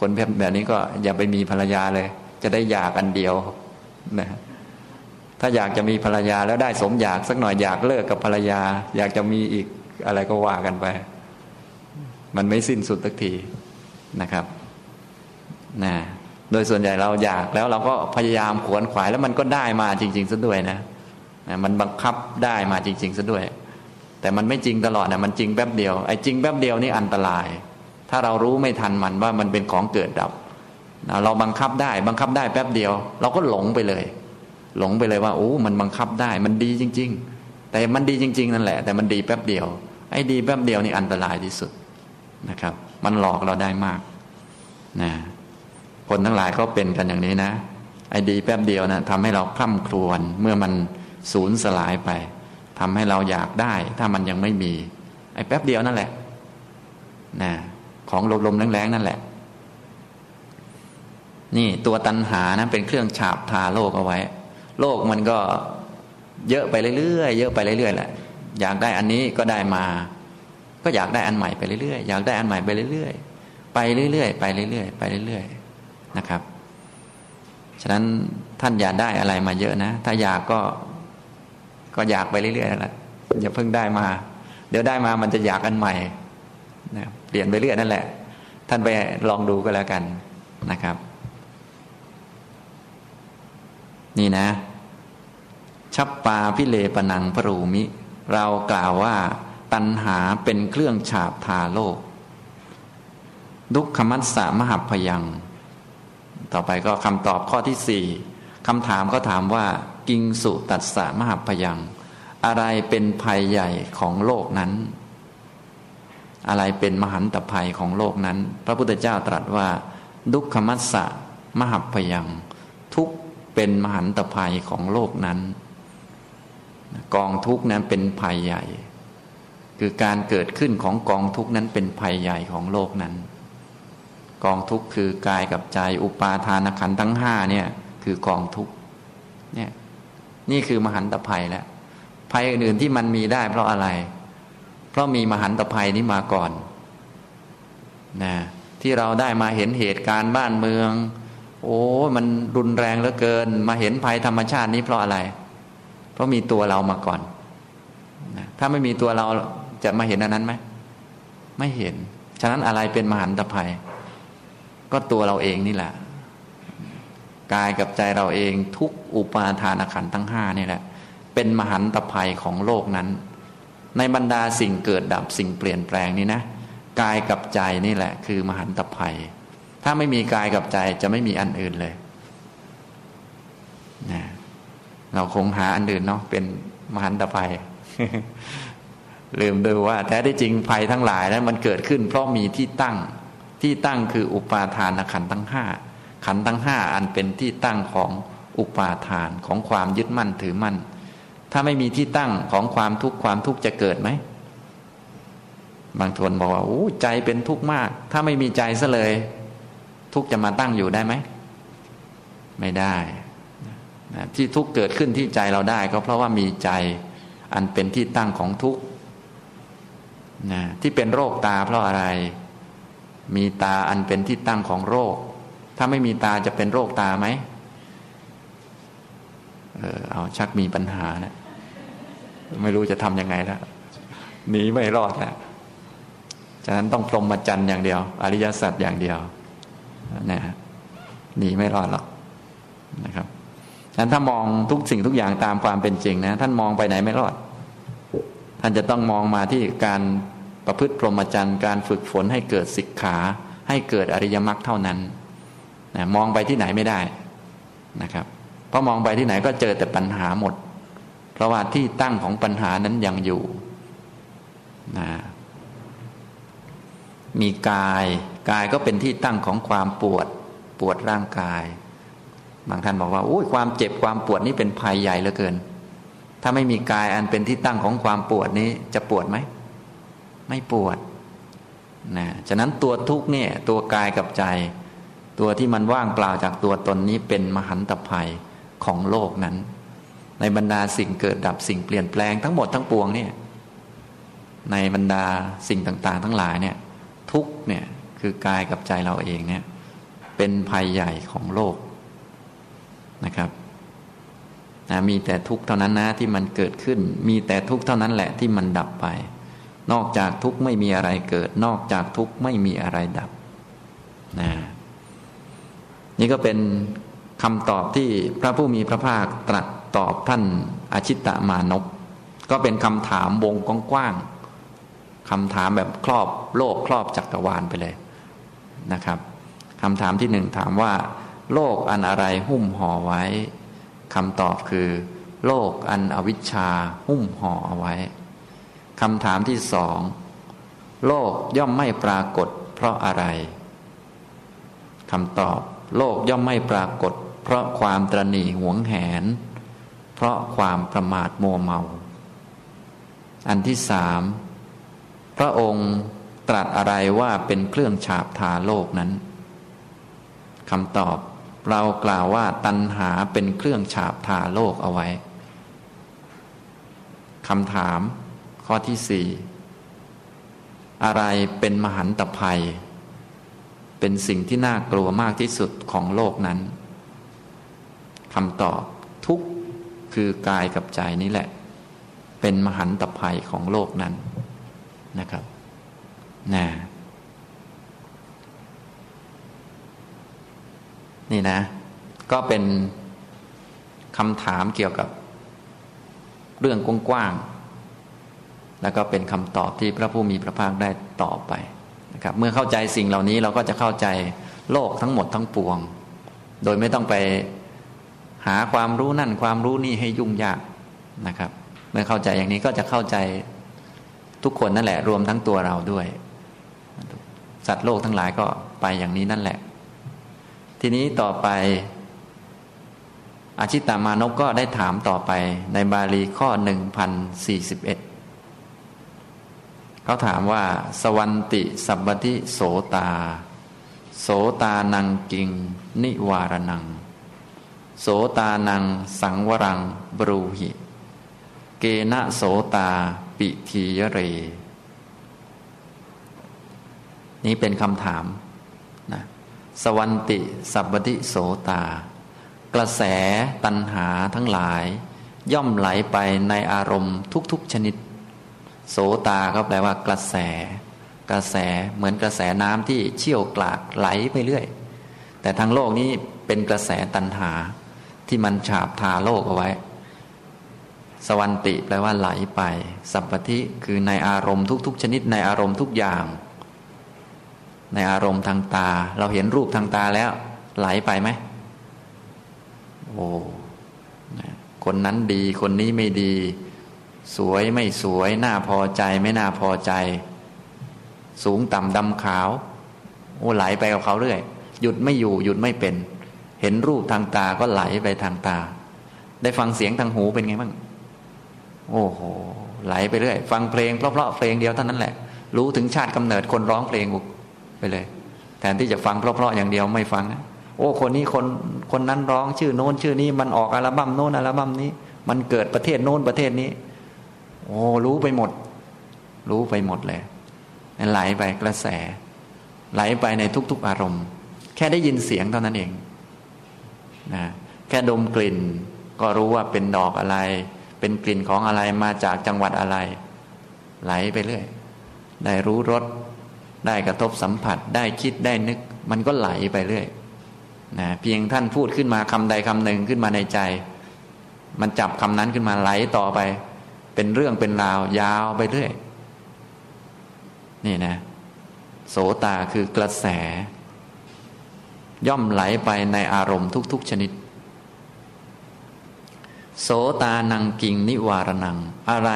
คนแบบนี้ก็อย่าไปมีภรรยาเลย จะได้อยากอันเดียวนะ ถ้าอยากจะมีภรรยาแล้วได้สมอยากสักหน่อยอยากเลิกกับภรรยา อยากจะมีอีกอะไรก็ว่ากันไป มันไม่สิ้นสุดสักทีนะครับนะโดยส่วนใหญ่เราอยากแล้วเราก็พยายามขวนขวายแล้วมันก็ได้มาจริง ๆซะด้วยนะนะมันบังคับได้มาจริง ๆซะด้วย แต่มันไม่จริงตลอดนะมันจริงแป๊บเดียวไอ้จริงแป๊บเดียวนี่อันตราย ถ้าเรารู้ไม่ทันมันว่ามันเป็นของเกิดดับเราบังคับได้ บังคับได้แป๊บเดียว เราก็หลงไปเลย หลงไปเลยว่าโอ้มันบังคับได้ มันดีจริง ๆ แต่มันดีจริง ๆ นั่นแหละ แต่มันดีแป๊บเดียวไอ้ดีแป๊บเดียวนี่อันตรายที่สุดนะครับ มันหลอกเราได้มากนะคนทั้งหลายก็เป็นกันอย่างนี้นะ ไอ้ดีแป๊บเดียวนะทำให้เราคล่ำครวญเมื่อมันสูญสลายไปทำให้เราอยากได้ ถ้ามันยังไม่มี ไอ้แป๊บเดียวนั่นแหละนะของลมๆแรงๆนั่นแหละนี่ตัวตัณหานะเป็นเครื่องฉาบทาโลกเอาไว้ โลกมันก็เยอะไปเรื่อยๆเยอะไปเรื่อยๆแหละอยากได้อันนี้ก็ได้มา ก็อยากได้อันใหม่ไปเรื่อยๆอยากได้อันใหม่ไปเรื่อยๆไปเรื่อยๆไปเรื่อยๆไปเรื่อยๆนะครับ ฉะนั้นท่านอย่าได้อะไรมาเยอะนะ ถ้าอยากก็ก็อยากไปเรื่อยๆนั่นแหละอย่าเพิ่งได้มา เดี๋ยวได้มามันจะอยากอันใหม่นะเปลี่ยนไปเรื่อยนั่นแหละ ท่านไปลองดูก็แล้วกันนะครับ นี่นะ ชับปาพิเลปนังพรูมิ เรากล่าวว่าตัณหาเป็นเครื่องฉาบทาโลก ดุขมัสสะมหัพพยัง ต่อไปก็คำตอบข้อที่สี่คำถามก็ถามว่า กิงสุตัสสะมหัพพยัง อะไรเป็นภัยใหญ่ของโลกนั้น อะไรเป็นมหันตภัยของโลกนั้น พระพุทธเจ้าตรัสว่า ดุขมัสสะมหัพยัง ทุก เป็นมหันตภัยของโลกนั้น กองทุกนั้นเป็นภัยใหญ่ คือการเกิดขึ้นของกองทุกนั้นเป็นภัยใหญ่ของโลกนั้น กองทุกคือกายกับใจอุปาทานขันธ์ทั้งห้าเนี่ยคือกองทุกเนี่ยนี่คือมหันตภัยแล้วภัยอื่นๆที่มันมีได้เพราะอะไร เพราะมีมหันตภัยนี้มาก่อนนะที่เราได้มาเห็นเหตุการณ์บ้านเมือง โอ้มันรุนแรงเหลือเกิน มาเห็นภัยธรรมชาตินี้เพราะอะไร เพราะมีตัวเรามาก่อนถ้าไม่มีตัวเราจะมาเห็นอันนั้นไหมไม่เห็น ฉะนั้นอะไรเป็นมหันตภัย ก็ตัวเราเองนี่แหละกายกับใจเราเองทุกอุปาทานขันทั้งห้านี่แหละ เป็นมหันตภัยของโลกนั้น ในบรรดาสิ่งเกิดดับสิ่งเปลี่ยนแปลงนี้นะกายกับใจนี่แหละ คือมหันตภัย ถ้าไม่มีกายกับใจจะไม่มีอันอื่นเลยนะเราคงหาอันอื่นเนาะเป็นมหันตภัย ลืมดูว่า แท้ที่จริงภัยทั้งหลายนั้นมันเกิดขึ้น เพราะมีที่ตั้งที่ตั้งคืออุปาทานขันทั้งห้าขันทั้งห้าอันเป็นที่ตั้งของอุปาทานของความยึดมั่นถือมั่น ถ้าไม่มีที่ตั้งของความทุกข์ความทุกข์จะเกิดไหมบางคนบอกว่าโอ้ใจเป็นทุกข์มาก ถ้าไม่มีใจซะเลย ทุกจะมาตั้งอยู่ได้ไหม ไม่ได้นะที่ทุกเกิดขึ้นที่ใจเราได้ ก็เพราะว่ามีใจอันเป็นที่ตั้งของทุกนะที่เป็นโรคตาเพราะอะไร มีตาอันเป็นที่ตั้งของโรค ถ้าไม่มีตาจะเป็นโรคตาไหมเออเอาชักมีปัญหานะไม่รู้จะทำยังไงแล้วหนีไม่รอดแล้วฉะนั้นต้องพรหมจรรย์อย่างเดียว อริยสัจอย่างเดียว นะหนีไม่รอดหรอกฉะนั้นถ้ามองทุกสิ่งทุกอย่างตามความเป็นจริงนะ ท่านมองไปไหนไม่รอด ท่านจะต้องมองมาที่การประพฤติพรหมจรรย์การฝึกฝนให้เกิดศิกขา ให้เกิดอริยมรรคเท่านั้นนะมองไปที่ไหนไม่ได้นะครับเพราะมองไปที่ไหนก็เจอแต่ปัญหาหมด เพราะว่าที่ตั้งของปัญหานั้นยังอยู่นะมีกาย กายก็เป็นที่ตั้งของความปวดปวดร่างกาย บางท่านบอกว่าโอ้ยความเจ็บความปวดนี่เป็นภัยใหญ่เหลือเกิน ถ้าไม่มีกายอันเป็นที่ตั้งของความปวดนี้จะปวดไหม ไม่ปวดนะฉะนั้นตัวทุกเนี่ยตัวกายกับใจ ตัวที่มันว่างเปล่าจากตัวตนนี้เป็นมหันตภัยของโลกนั้น ในบรรดาสิ่งเกิดดับสิ่งเปลี่ยนแปลงทั้งหมดทั้งปวงเนี่ยในบรรดาสิ่งต่าง ๆ ทั้งหลายเนี่ยทุกเนี่ย คือกายกับใจเราเองเนี่ยเป็นภัยใหญ่ของโลกนะครับนะมีแต่ทุกข์เท่านั้นนะที่มันเกิดขึ้น มีแต่ทุกข์เท่านั้นแหละที่มันดับไป นอกจากทุกข์ไม่มีอะไรเกิด นอกจากทุกข์ไม่มีอะไรดับนะนี่ก็เป็นคำตอบที่พระผู้มีพระภาคตรัสตอบท่านอาชิตะมานพก็เป็นคำถามวงกว้างคำถามแบบครอบโลกครอบจักรวาลไปเลย นะครับคำถามที่หนึ่งถามว่า โลกอันอะไรหุ้มห่อไว้คำตอบคือ โลกอันอวิชชาหุ้มห่อเอาไว้คำถามที่สองโลกย่อมไม่ปรากฏ เพราะอะไรคำตอบ โลกย่อมไม่ปรากฏ เพราะความตรณีหวงแหน เพราะความประมาทมัวเมา อันที่สามพระองค์ ตรัสอะไรว่าเป็นเครื่องฉาบทาโลกนั้นคำตอบเรากล่าวว่าตัณหาเป็นเครื่องฉาบทาโลกเอาไว้คำถามข้อที่สี่อะไรเป็นมหันตภัย เป็นสิ่งที่น่ากลัวมากที่สุดของโลกนั้นคำตอบทุกคือกายกับใจนี้แหละ เป็นมหันตภัยของโลกนั้นนะครับ นะนี่นะ ก็เป็นคำถามเกี่ยวกับเรื่องกว้างๆแล้วก็เป็นคำตอบที่พระผู้มีพระภาคได้ตอบไปนะครับ เมื่อเข้าใจสิ่งเหล่านี้เราก็จะเข้าใจโลกทั้งหมดทั้งปวง โดยไม่ต้องไปหาความรู้นั่นความรู้นี่ให้ยุ่งยากนะครับ เมื่อเข้าใจอย่างนี้ก็จะเข้าใจทุกคนนั่นแหละรวมทั้งตัวเราด้วย สัตว์โลกทั้งหลายก็ไปอย่างนี้นั่นแหละ ทีนี้ต่อไป อาชิตามานพก็ได้ถามต่อไปในบาลีข้อหนึ่งพันสี่สิบเอ็ดเขาถามว่า สวันติสัพติโสตา โสตานังกิง นิวารนัง โสตานัง สังวรัง บรูหิ เกณะโสตา ปิทียเร นี้เป็นคำถามนะสวันติสัพติโสตา กระแสตัณหาทั้งหลาย ย่อมไหลไปในอารมณ์ทุกๆชนิด โสตาก็แปลว่ากระแส กระแสเหมือนกระแสน้ำที่เชี่ยวกลากไหลไปเรื่อย แต่ทางโลกนี้เป็นกระแสตัณหาที่มันฉาบทาโลกเอาไว้ สวันติแปลว่าไหลไป สัพพธิคือในอารมณ์ทุก ๆ ชนิดในอารมณ์ทุกอย่าง ในอารมณ์ทางตา เราเห็นรูปทางตาแล้ว ไหลไปไหมโอ้คนนั้นดีคนนี้ไม่ดี สวยไม่สวย น่าพอใจไม่น่าพอใจ สูงต่ำดำขาว โอ้ไหลไปกับเขาเรื่อย หยุดไม่อยู่หยุดไม่เป็น เห็นรูปทางตาก็ไหลไปทางตา ได้ฟังเสียงทางหูเป็นไงบ้าง โอ้โห ไหลไปเรื่อย ฟังเพลงเพราะๆเพลงเดียวเท่านั้นแหละ รู้ถึงชาติกำเนิดคนร้องเพลง เลย แทนที่จะฟังเพราะๆอย่างเดียวไม่ฟัง โอ้คนนี้คนคนนั้นร้องชื่อโน้นชื่อนี้มันออกอัลบั้มโน้นอัลบั้มนี้ มันเกิดประเทศโน้นประเทศนี้ โอ้รู้ไปหมด รู้ไปหมดเลยไหลไปกระแส ไหลไปในทุก ๆ อารมณ์ แค่ได้ยินเสียงเท่านั้นเองนะแค่ดมกลิ่น ก็รู้ว่าเป็นดอกอะไร เป็นกลิ่นของอะไรมาจากจังหวัดอะไร ไหลไปเรื่อย ได้รู้รส ได้กระทบสัมผัสได้คิดได้นึก มันก็ไหลไปเรื่อยนะเพียงท่านพูดขึ้นมาคำใดคำหนึ่งขึ้นมาในใจ มันจับคำนั้นขึ้นมาไหลต่อไป เป็นเรื่องเป็นราวยาวไปเรื่อยนี่นะ โสตาคือกระแส ย่อมไหลไปในอารมณ์ทุก ๆ ชนิด โสตานังกิงนิวารนัง อะไร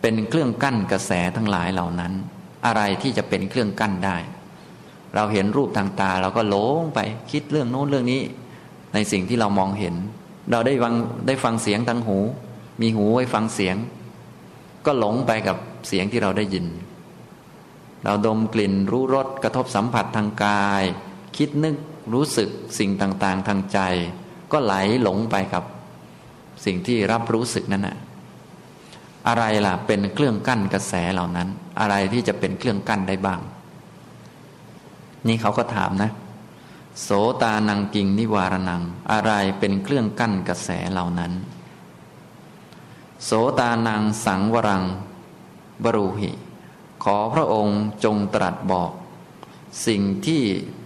เป็นเครื่องกั้นกระแสทั้งหลายเหล่านั้น อะไรที่จะเป็นเครื่องกั้นได้ เราเห็นรูปทางตาเราก็หลงไปคิดเรื่องโน้นเรื่องนี้ ในสิ่งที่เรามองเห็น เราได้ฟังได้ฟังเสียงทางหู มีหูไว้ฟังเสียง ก็หลงไปกับเสียงที่เราได้ยิน เราดมกลิ่นรู้รสกระทบสัมผัสทางกาย คิดนึกรู้สึกสิ่งต่างๆ ทางใจ ก็ไหลหลงไปกับสิ่งที่รับรู้สึกนั้นนะอะไรล่ะเป็นเครื่องกั้นกระแสเหล่านั้น อะไรที่จะเป็นเครื่องกั้นได้บ้าง นี่เขาก็ถามนะ โสตานังกิงนิวารนัง อะไรเป็นเครื่องกั้นกระแสเหล่านั้น โสตานังสังวรัง บรูหิ ขอพระองค์จงตรัสบอก สิ่งที่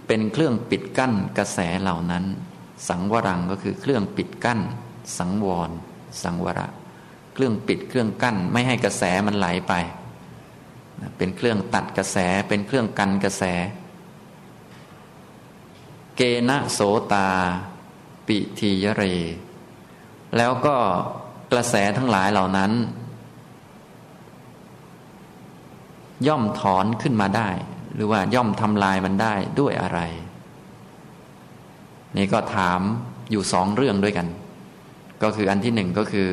เป็นเครื่องปิดกั้นกระแสเหล่านั้น สังวรังก็คือเครื่องปิดกั้น สังวร สังวระ เครื่องปิดเครื่องกั้นไม่ให้กระแสมันไหลไป เป็นเครื่องตัดกระแสเป็นเครื่องกันกระแส เกณะโสตา ปิทียเร แล้วก็กระแสทั้งหลายเหล่านั้น ย่อมถอนขึ้นมาได้ หรือว่าย่อมทำลายมันได้ด้วยอะไร นี่ก็ถามอยู่สองเรื่องด้วยกัน ก็คืออันที่หนึ่งก็คือ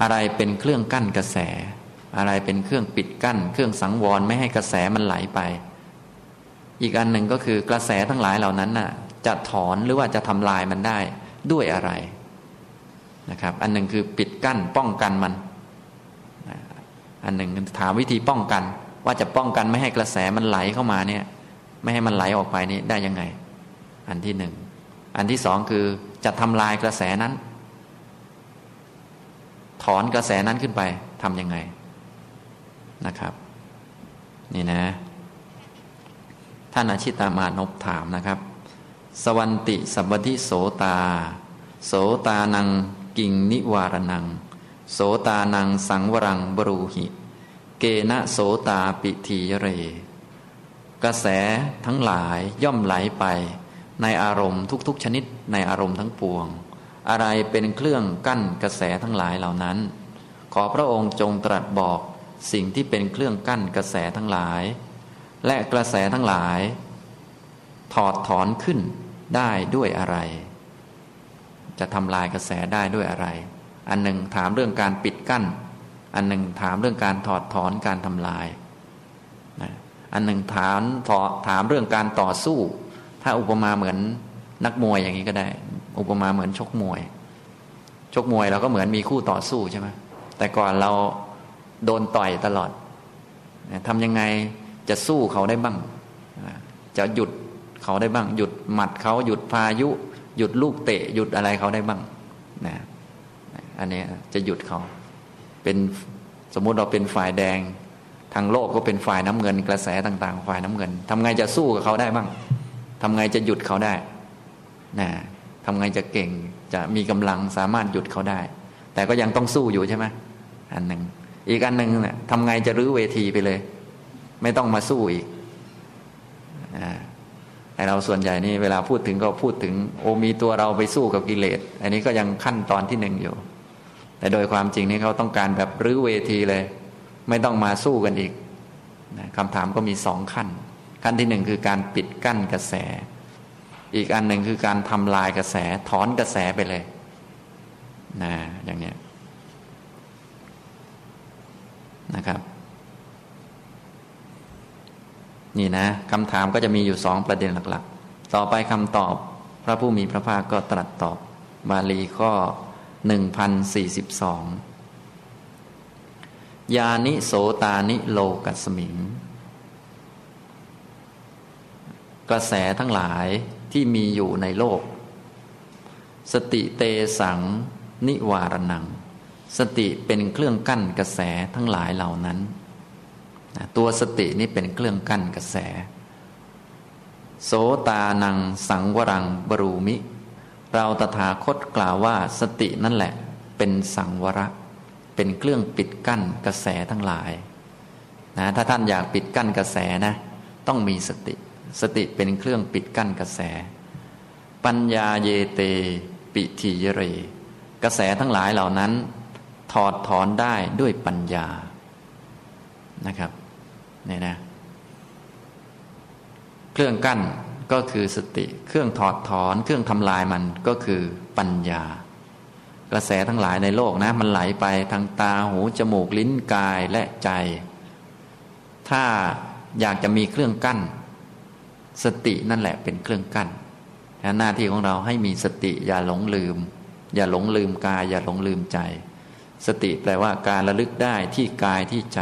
อะไรเป็นเครื่องกั้นกระแส อะไรเป็นเครื่องปิดกั้น เครื่องสังวรไม่ให้กระแสมันไหลไป อีกอันหนึ่งก็คือกระแสทั้งหลายเหล่านั้นน่ะ จะถอนหรือว่าจะทำลายมันได้ด้วยอะไรนะครับ อันหนึ่งคือปิดกั้นป้องกันมัน อันหนึ่งถามวิธีป้องกัน ว่าจะป้องกันไม่ให้กระแสมันไหลเข้ามาเนี่ย ไม่ให้มันไหลออกไปนี่ได้ยังไง อันที่หนึ่งอันที่สองคือจะทำลายกระแสนั้น ถอนกระแสนั้นขึ้นไปทำยังไง นะครับ นี่นะ ท่านอาชิตามานพถามนะครับ สวันติสัพธิโสตา โสตานังกิงนิวารนัง โสตานังสังวรังบรูหิ เกณะโสตาปิทีเร กระแสทั้งหลายย่อมไหลไป ในอารมณ์ทุกๆชนิดในอารมณ์ทั้งปวง อะไรเป็นเครื่องกั้นกระแสทั้งหลายเหล่านั้น ขอพระองค์จงตรัสบอก สิ่งที่เป็นเครื่องกั้นกระแสทั้งหลาย และกระแสทั้งหลาย ถอดถอนขึ้นได้ด้วยอะไร จะทำลายกระแสได้ด้วยอะไร อันหนึ่งถามเรื่องการปิดกั้น อันหนึ่งถามเรื่องการถอดถอนการทำลายนะอันหนึ่งถามถามเรื่องการต่อสู้ ถ้าอุปมาเหมือนนักมวยอย่างนี้ก็ได้ อุปมาเหมือนชกมวย ชกมวยเราก็เหมือนมีคู่ต่อสู้ใช่ไหมแต่ก่อนเรา โดนต่อยตลอดทำยังไงจะสู้เขาได้บ้าง จะหยุดเขาได้บ้าง หยุดหมัดเขาหยุดพายุ หยุดลูกเตะ หยุดอะไรเขาได้บ้างนะอันนี้จะหยุดเขา เป็นสมมุติเราเป็นฝ่ายแดง ทางโลกก็เป็นฝ่ายน้ำเงิน กระแสต่าง ๆ ฝ่ายน้ำเงินทำไงจะสู้กับเขาได้บ้างทำไงจะหยุดเขาได้นะทำไงจะเก่งจะมีกำลังสามารถหยุดเขาได้ แต่ก็ยังต้องสู้อยู่ใช่ไหมอันหนึ่ง อีกอันหนึ่งเนี่ยทำไงจะรื้อเวทีไปเลย ไม่ต้องมาสู้อีกแต่เราส่วนใหญ่นี่เวลาพูดถึงก็พูดถึง โอมีตัวเราไปสู้กับกิเลส อันนี้ก็ยังขั้นตอนที่หนึ่งอยู่ แต่โดยความจริงนี่เขาต้องการแบบรื้อเวทีเลย ไม่ต้องมาสู้กันอีกคำถามก็มีสองขั้น ขั้นที่หนึ่งคือการปิดกั้นกระแส อีกอันหนึ่งคือการทำลายกระแสถอนกระแสไปเลยนะอย่างเนี้ย นะครับ นี่นะคำถามก็จะมีอยู่สองประเด็นหลักๆ ต่อไปคำตอบพระผู้มีพระภาคก็ตรัสตอบบาลีข้อหนึ่งพันสี่สิบสองยานิโสตานิโลกัสมิง กระแสทั้งหลายที่มีอยู่ในโลก สติเตสัง นิวารนัง สติเป็นเครื่องกั้นกระแสทั้งหลายเหล่านั้น ตัวสตินี่เป็นเครื่องกั้นกระแส โสตานังสังวรังบรูมิ เราตถาคตกล่าวว่าสตินั่นแหละ เป็นสังวระ เป็นเครื่องปิดกั้นกระแสทั้งหลายนะถ้าท่านอยากปิดกั้นกระแสนะ ต้องมีสติ สติเป็นเครื่องปิดกั้นกระแส ปัญญาเยเต ปิทีเยเร กระแสทั้งหลายเหล่านั้น ถอดถอนได้ด้วยปัญญานะครับนี่นะ เครื่องกั้นก็คือสติ เครื่องถอดถอน เครื่องทำลายมันก็คือปัญญา กระแสทั้งหลายในโลกนะ มันไหลไปทางตาหูจมูกลิ้นกายและใจ ถ้าอยากจะมีเครื่องกั้น สตินั่นแหละเป็นเครื่องกั้นหน้าที่ของเราให้มีสติอย่าหลงลืม อย่าหลงลืมกาย อย่าหลงลืมใจ สติแปลว่าการระลึกได้ที่กายที่ใจ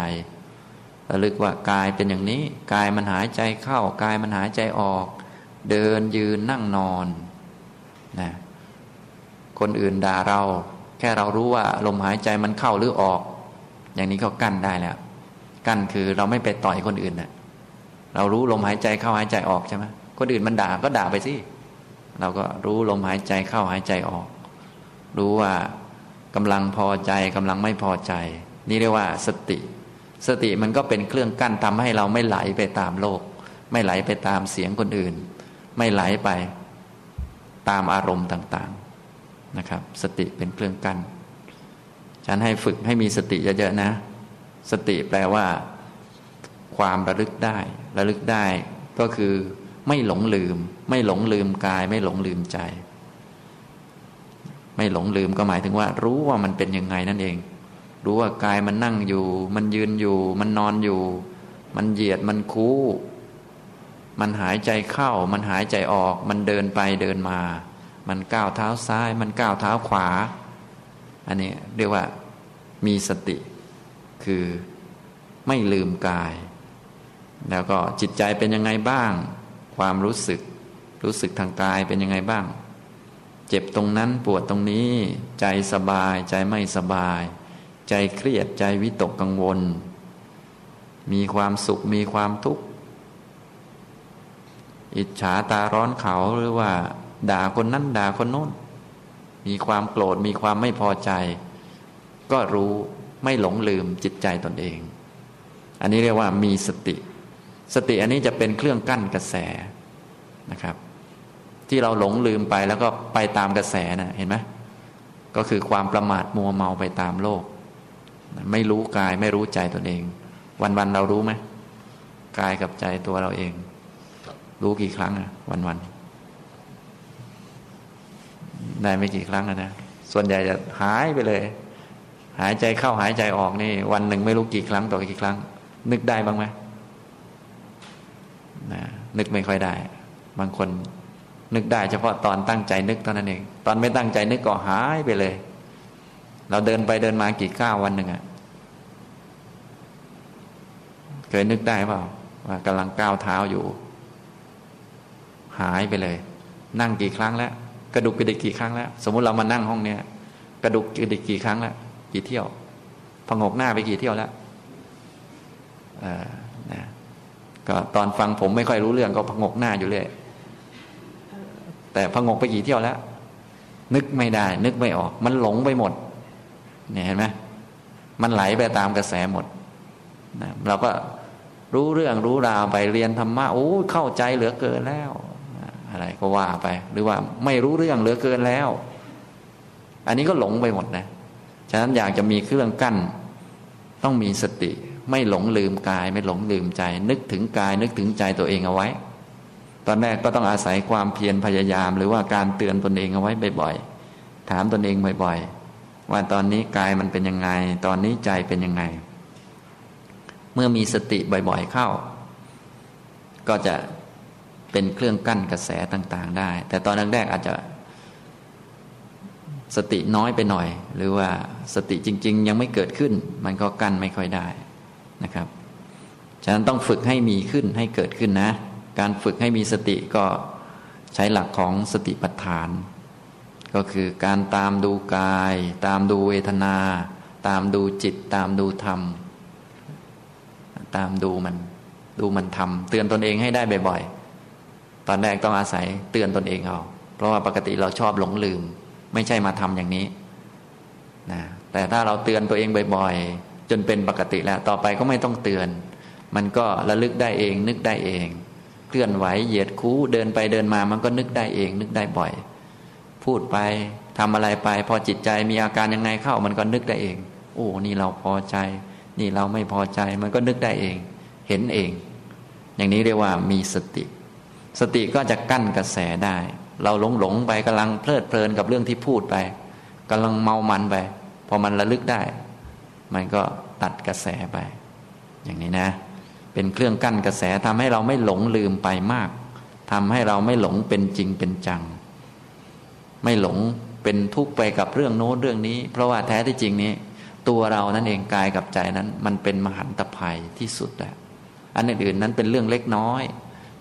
ระลึกว่ากายเป็นอย่างนี้ กายมันหายใจเข้ากายมันหายใจออก เดินยืนนั่งนอนนะคนอื่นด่าเรา แค่เรารู้ว่าลมหายใจมันเข้าหรือออก อย่างนี้ก็กั้นได้แล้วกั้นคือเราไม่ไปต่อยคนอื่นนะเรารู้ลมหายใจเข้าหายใจออกใช่ไหมคนอื่นมันด่าก็ด่าไปสิเราก็รู้ลมหายใจเข้าหายใจออก รู้ว่า กำลังพอใจกำลังไม่พอใจ นี่เรียกว่าสติ สติมันก็เป็นเครื่องกั้นทำให้เราไม่ไหลไปตามโลก ไม่ไหลไปตามเสียงคนอื่น ไม่ไหลไปตามอารมณ์ต่างๆนะครับ สติเป็นเครื่องกั้นฉันให้ฝึกให้มีสติเยอะๆนะ สติแปลว่า ความระลึกได้ ระลึกได้ ก็คือไม่หลงลืม ไม่หลงลืมกาย ไม่หลงลืมใจ ไม่หลงลืมก็หมายถึงว่า รู้ว่ามันเป็นยังไงนั่นเอง รู้ว่ากายมันนั่งอยู่ มันยืนอยู่ มันนอนอยู่ มันเหยียดมันคู้ มันหายใจเข้า มันหายใจออก มันเดินไปเดินมา มันก้าวเท้าซ้าย มันก้าวเท้าขวา อันนี้เรียกว่ามีสติ คือไม่ลืมกาย แล้วก็จิตใจเป็นยังไงบ้าง ความรู้สึก รู้สึกทางกายเป็นยังไงบ้าง เจ็บตรงนั้นปวดตรงนี้ ใจสบาย ใจไม่สบาย ใจเครียดใจวิตกกังวล มีความสุขมีความทุกข์อิจฉาตาร้อนเขาหรือว่า ด่าคนนั้นด่าคนโน้น มีความโกรธมีความไม่พอใจ ก็รู้ไม่หลงลืมจิตใจตนเอง อันนี้เรียกว่ามีสติ สติอันนี้จะเป็นเครื่องกั้นกระแสนะครับ ที่เราหลงลืมไปแล้วก็ไปตามกระแสนะเห็นไหมก็คือความประมาทมัวเมาไปตามโลก ไม่รู้กายไม่รู้ใจตนเอง วันๆเรารู้ไหมกายกับใจตัวเราเอง รู้กี่ครั้งอะวันๆได้ไม่กี่ครั้งนะส่วนใหญ่จะหายไปเลย หายใจเข้าหายใจออกนี่ วันหนึ่งไม่รู้กี่ครั้งต่อกี่ครั้ง นึกได้บ้างไหมนะนึกไม่ค่อยได้ บางคน นึกได้เฉพาะตอนตั้งใจนึกเท่านั้นเอง ตอนไม่ตั้งใจนึกก็หายไปเลย เราเดินไปเดินมากี่ก้าววันหนึ่งอะเคยนึกได้เปล่าว่ากำลังก้าวเท้าอยู่ หายไปเลย นั่งกี่ครั้งแล้ว กระดุกกระดิกกี่ครั้งแล้ว สมมุติเรามานั่งห้องเนี้ยกระดุกกระดิกกี่ครั้งแล้วกี่เที่ยวพงกหน้าไปกี่เที่ยวแล้วเออนะก็ตอนฟังผมไม่ค่อยรู้เรื่องก็พงกหน้าอยู่เลย แต่พงกไปกี่เที่ยวแล้ว นึกไม่ได้ นึกไม่ออก มันหลงไปหมด เนี่ยเห็นไหมมันไหลไปตามกระแสหมดนะเราก็รู้เรื่องรู้ราวไปเรียนธรรมะโอ้เข้าใจเหลือเกินแล้ว อะไรก็ว่าไป หรือว่าไม่รู้เรื่องเหลือเกินแล้ว อันนี้ก็หลงไปหมดนะฉะนั้นอยากจะมีเครื่องกั้น ต้องมีสติ ไม่หลงลืมกาย ไม่หลงลืมใจ นึกถึงกาย นึกถึงใจตัวเองเอาไว้ ตอนแรกก็ต้องอาศัยความเพียรพยายาม หรือว่าการเตือนตนเองเอาไว้บ่อยๆ ถามตนเองบ่อยๆ ว่าตอนนี้กายมันเป็นยังไง ตอนนี้ใจเป็นยังไง เมื่อมีสติบ่อยๆเข้า ก็จะเป็นเครื่องกั้นกระแสต่างๆได้ แต่ตอนแรกๆอาจจะสติน้อยไปหน่อย หรือว่าสติจริง ๆ ยังไม่เกิดขึ้น มันก็กั้นไม่ค่อยได้นะครับ ฉะนั้นต้องฝึกให้มีขึ้นให้เกิดขึ้นนะ การฝึกให้มีสติก็ใช้หลักของสติปัฏฐาน ก็คือการตามดูกาย ตามดูเวทนา ตามดูจิต ตามดูธรรม ตามดูมัน ดูมันทำเตือนตนเองให้ได้บ่อยตอนแรกต้องอาศัยเตือนตนเองเอาเพราะว่าปกติเราชอบหลงลืม ไม่ใช่มาทำอย่างนี้นะแต่ถ้าเราเตือนตัวเองบ่อยๆ จนเป็นปกติแล้วต่อไปก็ไม่ต้องเตือน มันก็ระลึกได้เองนึกได้เอง เคลื่อนไหวเหยียดคู้เดินไปเดินมามันก็นึกได้เอง นึกได้บ่อย พูดไปทำอะไรไป พอจิตใจมีอาการยังไงเข้ามันก็นึกได้เอง โอ้นี่เราพอใจ นี่เราไม่พอใจมันก็นึกได้เอง เห็นเอง อย่างนี้เรียกว่ามีสติ สติก็จะกั้นกระแสได้ เราหลงหลงไปกำลังเพลิดเพลินกับเรื่องที่พูดไปกำลังเมามันไปพอมันระลึกได้ มันก็ตัดกระแสไป อย่างนี้นะ เป็นเครื่องกั้นกระแสทำให้เราไม่หลงลืมไปมากทำให้เราไม่หลงเป็นจริงเป็นจัง ไม่หลงเป็นทุกข์ไปกับเรื่องโน้นเรื่องนี้ เพราะว่าแท้ที่จริงนี้ ตัวเรานั่นเองกายกับใจนั้น มันเป็นมหันตภัยที่สุดแหล้วอันอื่นๆนั้นเป็นเรื่องเล็กน้อย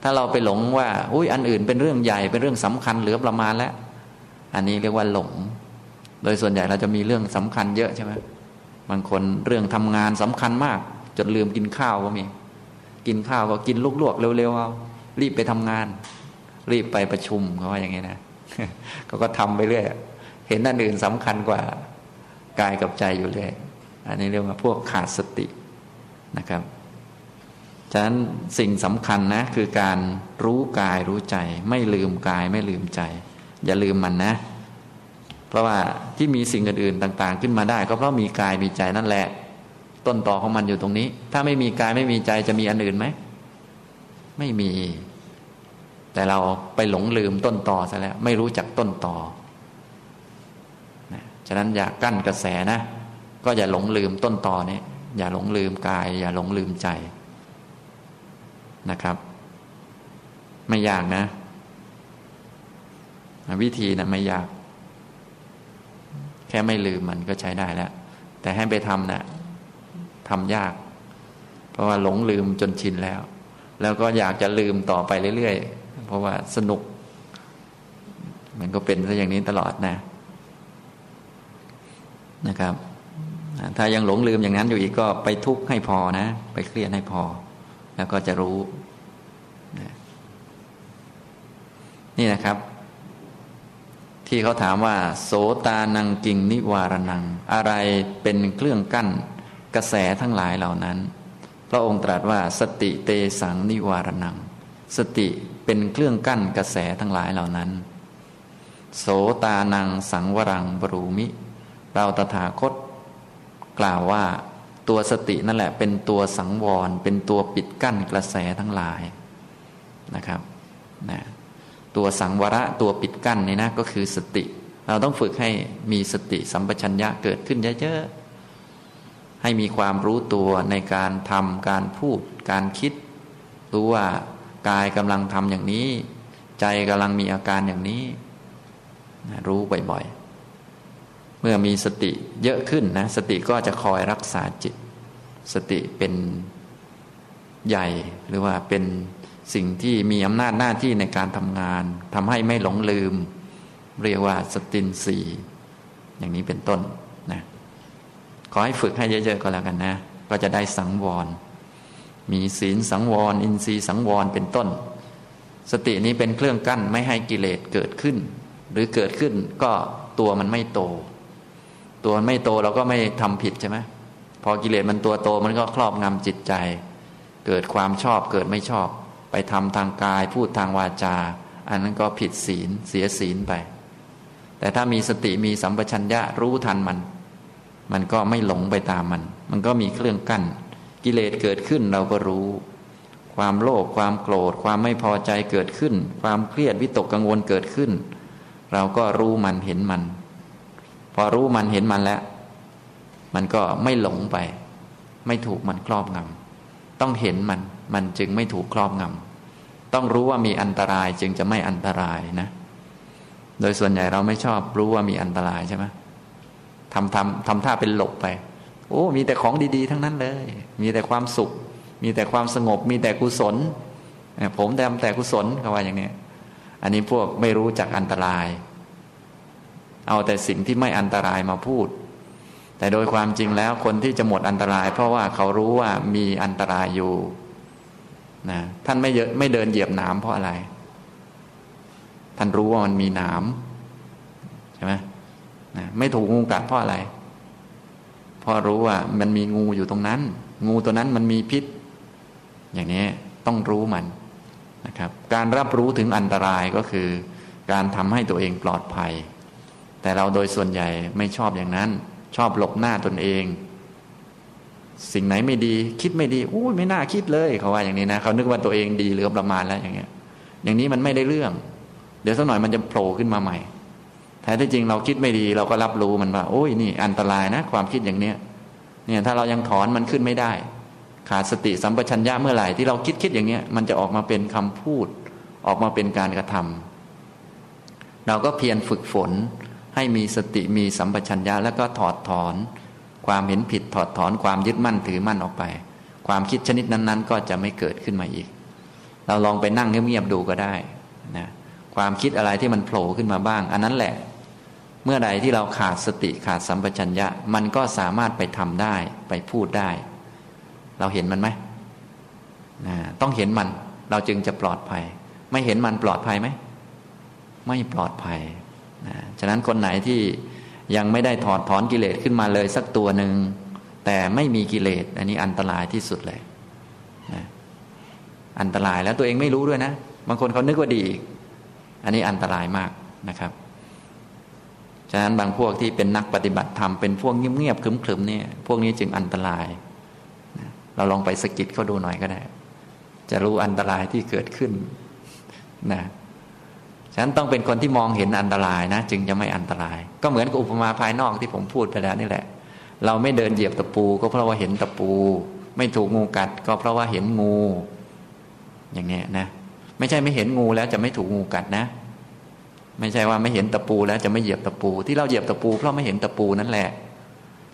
ถ้าเราไปหลงว่า อุ้ยอันอื่นเป็นเรื่องใหญ่เป็นเรื่องสำคัญเหลือประมาณแล้ว อันนี้เรียกว่าหลง โดยส่วนใหญ่เราจะมีเรื่องสำคัญเยอะใช่ไหมบางคนเรื่องทำงานสำคัญมาก จนลืมกินข้าวก็มี กินข้าวก็กินลวกๆเร็วๆเอารีบไปทำงาน รีบไปประชุมเขาว่าอย่างนี้นะเขาก็ทำไปเรื่อยเห็นนั่นอื่นสำคัญกว่ากายกับใจอยู่เรื่อยอันนี้เรียกว่าพวกขาดสตินะครับฉะนั้นสิ่งสำคัญนะคือการรู้กายรู้ใจ ไม่ลืมกายไม่ลืมใจ อย่าลืมมันนะ เพราะว่าที่มีสิ่งอื่นๆต่าง ๆ ขึ้นมาได้ ก็เพราะมีกายมีใจนั่นแหละ ต้นต่อของมันอยู่ตรงนี้ ถ้าไม่มีกายไม่มีใจจะมีอันอื่นไหม ไม่มี แต่เราไปหลงลืมต้นต่อซะแล้ว ไม่รู้จักต้นต่อนะฉะนั้นอย่ากั้นกระแสนะ ก็อย่าหลงลืมต้นต่อนี้อย่าหลงลืมกาย อย่าหลงลืมใจนะครับ ไม่ยากนะ วิธีนะไม่ยาก แค่ไม่ลืมมันก็ใช้ได้แล้ว แต่ให้ไปทำนะ่ะ ทำยาก เพราะว่าหลงลืมจนชินแล้ว แล้วก็อยากจะลืมต่อไปเรื่อยๆ เพราะว่าสนุก มันก็เป็นซะอย่างนี้ตลอดนะนะครับ ถ้ายังหลงลืมอย่างนั้นอยู่อีกก็ไปทุกข์ให้พอนะ ไปเครียดให้พอ แล้วก็จะรู้นี่นะครับ ที่เขาถามว่า โสตานังกิงนิวารนัง อะไรเป็นเครื่องกั้น กระแสทั้งหลายเหล่านั้น พระองค์ตรัสว่าสติเตสังนิวารนัง สติเป็นเครื่องกั้นกระแสทั้งหลายเหล่านั้น โสตานังสังวรังบรูมิ เราตถาคต กล่าวว่าตัวสตินั่นแหละ เป็นตัวสังวร เป็นตัวปิดกั้นกระแสทั้งหลายนะครับนะตัวสังวระตัวปิดกั้นนี่นะก็คือสติ เราต้องฝึกให้มีสติสัมปชัญญะเกิดขึ้นเยอะๆ ให้มีความรู้ตัวในการทำการพูด การคิด รู้ว่ากายกำลังทำอย่างนี้ ใจกำลังมีอาการอย่างนี้ รู้บ่อยๆ เมื่อมีสติเยอะขึ้นนะ สติก็จะคอยรักษาจิต สติเป็นใหญ่หรือว่าเป็นสิ่งที่มีอำนาจหน้าที่ในการทำงานทำให้ไม่หลงลืม เรียกว่าสตินสีอย่างนี้เป็นต้น ขอให้ฝึกให้เยอะๆก็แล้วกันนะ ก็จะได้สังวร มีศีลสังวร อินทรีย์สังวรเป็นต้น สตินี้เป็นเครื่องกั้นไม่ให้กิเลสเกิดขึ้น หรือเกิดขึ้นก็ตัวมันไม่โต ตัวมันไม่โตเราก็ไม่ทำผิดใช่ไหมพอกิเลสมันตัวโตมันก็ครอบงำจิตใจ เกิดความชอบเกิดไม่ชอบ ไปทำทางกายพูดทางวาจา อันนั้นก็ผิดศีลเสียศีลไป แต่ถ้ามีสติมีสัมปชัญญะรู้ทันมัน มันก็ไม่หลงไปตามมัน มันก็มีเครื่องกั้น กิเลสเกิดขึ้นเราก็รู้ ความโลภความโกรธ ความไม่พอใจเกิดขึ้น ความเครียดวิตกกังวลเกิดขึ้น เราก็รู้มันเห็นมัน พอรู้มันเห็นมันแล้ว มันก็ไม่หลงไป ไม่ถูกมันครอบงำต้องเห็นมัน มันจึงไม่ถูกครอบงำต้องรู้ว่ามีอันตรายจึงจะไม่อันตรายนะ โดยส่วนใหญ่เราไม่ชอบรู้ว่ามีอันตรายใช่ไหม ทำทำทำท่าเป็นหลบไป โอ้ มีแต่ของดี ๆ ทั้งนั้นเลย มีแต่ความสุข มีแต่ความสงบ มีแต่กุศล ผมแต่แต่กุศลเขาว่าอย่างนี้อันนี้พวกไม่รู้จักอันตราย เอาแต่สิ่งที่ไม่อันตรายมาพูด แต่โดยความจริงแล้วคนที่จะหมดอันตราย เพราะว่าเขารู้ว่ามีอันตรายอยู่นะท่านไม่เยอะไม่เดินเหยียบหน้ำเพราะอะไร ท่านรู้ว่ามันมีหนามใช่ไหม นะไม่ถูกงูกัดเพราะอะไรเพราะรู้ว่ามันมีงูอยู่ตรงนั้น งูตัวนั้นมันมีพิษ อย่างนี้ต้องรู้มันนะครับ การรับรู้ถึงอันตรายก็คือ การทำให้ตัวเองปลอดภัย แต่เราโดยส่วนใหญ่ไม่ชอบอย่างนั้น ชอบหลบหน้าตนเอง สิ่งไหนไม่ดี คิดไม่ดีอู้ไม่น่าคิดเลยเขาว่าอย่างนี้นะเขานึกว่าตัวเองดีหรือประมาณแล้วอย่างเงี้ย อย่างนี้มันไม่ได้เรื่อง เดี๋ยวสักหน่อยมันจะโผล่ขึ้นมาใหม่ แท้ที่จริงเราคิดไม่ดีเราก็รับรู้มันว่า โอ้ยนี่อันตรายนะ ความคิดอย่างเนี้ยเนี่ยถ้าเรายังถอนมันขึ้นไม่ได้ ขาดสติสัมปชัญญะเมื่อไหร่ที่เราคิดคิดอย่างเนี้ยมันจะออกมาเป็นคำพูด ออกมาเป็นการกระทำเราก็เพียรฝึกฝน ให้มีสติมีสัมปชัญญะแล้วก็ถอดถอน ความเห็นผิดถอดถอนความยึดมั่นถือมั่นออกไป ความคิดชนิดนั้น ๆ ก็จะไม่เกิดขึ้นมาอีก เราลองไปนั่งเงียบๆดูก็ได้นะความคิดอะไรที่มันโผล่ขึ้นมาบ้าง อันนั้นแหละ เมื่อใดที่เราขาดสติขาดสัมปชัญญะ มันก็สามารถไปทำได้ไปพูดได้ เราเห็นมันไหมต้องเห็นมัน เราจึงจะปลอดภัย ไม่เห็นมันปลอดภัยไหมไม่ปลอดภัยนะฉะนั้นคนไหนที่ยังไม่ได้ถอดถอนกิเลสขึ้นมาเลยสักตัวหนึ่งแต่ไม่มีกิเลส อันนี้อันตรายที่สุดเลยนะอันตรายแล้วตัวเองไม่รู้ด้วยนะ บางคนเขานึกว่าดี อันนี้อันตรายมากนะครับ ฉะนั้นบางพวกที่เป็นนักปฏิบัติธรรมเป็นพวกเงียบๆขรึมๆเนี่ยพวกนี้จึงอันตรายเราลองไปสกิดเขาดูหน่อยก็ได้ จะรู้อันตรายที่เกิดขึ้นนะฉะนั้นต้องเป็นคนที่มองเห็นอันตรายนะ จึงจะไม่อันตราย ก็เหมือนกับอุปมาภายนอกที่ผมพูดไปแล้วนี่แหละ เราไม่เดินเหยียบตะปู ก็เพราะว่าเห็นตะปู ไม่ถูกงูกัด ก็เพราะว่าเห็นงู อย่างนี้นะ ไม่ใช่ไม่เห็นงูแล้วจะไม่ถูกงูกัดนะ ไม่ใช่ว่าไม่เห็นตะปูแล้วจะไม่เหยียบตะปู ที่เราเหยียบตะปูเพราะไม่เห็นตะปูนั่นแหละ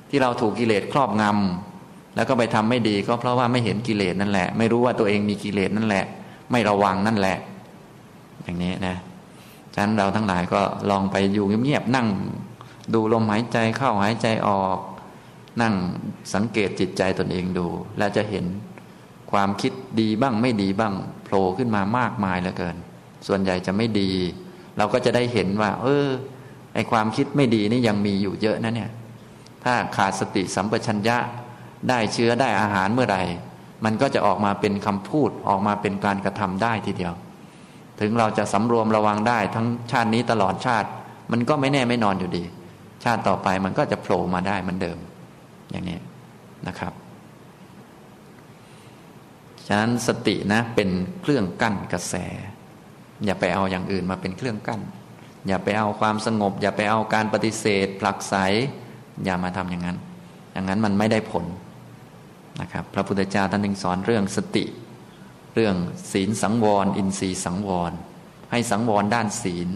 ที่เราถูกกิเลสครอบงำแล้วก็ไปทำไม่ดีก็เพราะว่าไม่เห็นกิเลสนั่นแหละ ไม่รู้ว่าตัวเองมีกิเลสนั่นแหละ ไม่ระวังนั่นแหละ อย่างนี้นะฉะนั้นเราทั้งหลายก็ลองไปอยู่เงียบๆนั่ง ดูลมหายใจเข้าหายใจออก นั่งสังเกตจิตใจตนเองดู แล้วจะเห็นความคิดดีบ้างไม่ดีบ้างโผล่ขึ้นมามากมายเหลือเกิน ส่วนใหญ่จะไม่ดี เราก็จะได้เห็นว่า เออไอความคิดไม่ดีนี่ยังมีอยู่เยอะนะเนี่ย ถ้าขาดสติสัมปชัญญะได้เชื้อได้อาหารเมื่อไหร่มันก็จะออกมาเป็นคำพูดออกมาเป็นการกระทำได้ทีเดียว ถึงเราจะสำรวมระวังได้ทั้งชาตินี้ตลอดชาติ มันก็ไม่แน่ไม่นอนอยู่ดี ชาติต่อไปมันก็จะโผล่มาได้เหมือนเดิม อย่างนี้นะครับฉะนั้นสตินะเป็นเครื่องกั้นกระแส อย่าไปเอาอย่างอื่นมาเป็นเครื่องกั้น อย่าไปเอาความสงบ อย่าไปเอาการปฏิเสธ ผลักไสอย่ามาทำอย่างนั้น อย่างนั้นมันไม่ได้ผลนะครับ พระพุทธเจ้าท่านจึงสอนเรื่องสติ เรื่องศีลสังวร อินทรีย์สังวร ให้สังวรด้านศีล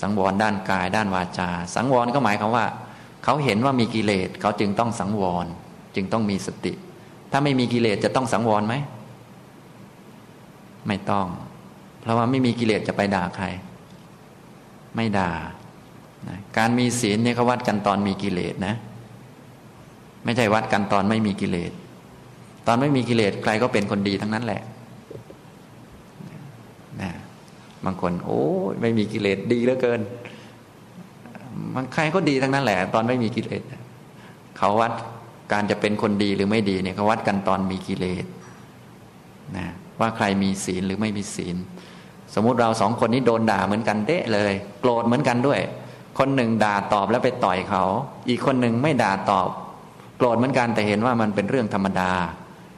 สังวรด้านกาย ด้านวาจา สังวรก็หมายความว่า เขาเห็นว่ามีกิเลสเขาจึงต้องสังวร จึงต้องมีสติ ถ้าไม่มีกิเลสจะต้องสังวรไหมไม่ต้อง เพราะว่าไม่มีกิเลสจะไปด่าใคร ไม่ด่านะการมีศีลเนี่ยเขาวัดกันตอนมีกิเลสนะ ไม่ใช่วัดกันตอนไม่มีกิเลส ตอนไม่มีกิเลสใครก็เป็นคนดีทั้งนั้นแหละนะบางคน โอ้ไม่มีกิเลสดีเหลือเกินมันใครก็ดีทั้งนั้นแหละ ตอนไม่มีกิเลสเขาวัดการจะเป็นคนดีหรือไม่ดีเนี่ยเขาวัดกันตอนมีกิเลสนะว่าใครมีศีลหรือไม่มีศีล สมมุติเราสองคนนี้โดนด่าเหมือนกันเดะเลย โกรธเหมือนกันด้วย คนหนึ่งด่าตอบแล้วไปต่อยเขา อีกคนหนึ่งไม่ด่าตอบ โกรธเหมือนกันแต่เห็นว่ามันเป็นเรื่องธรรมดา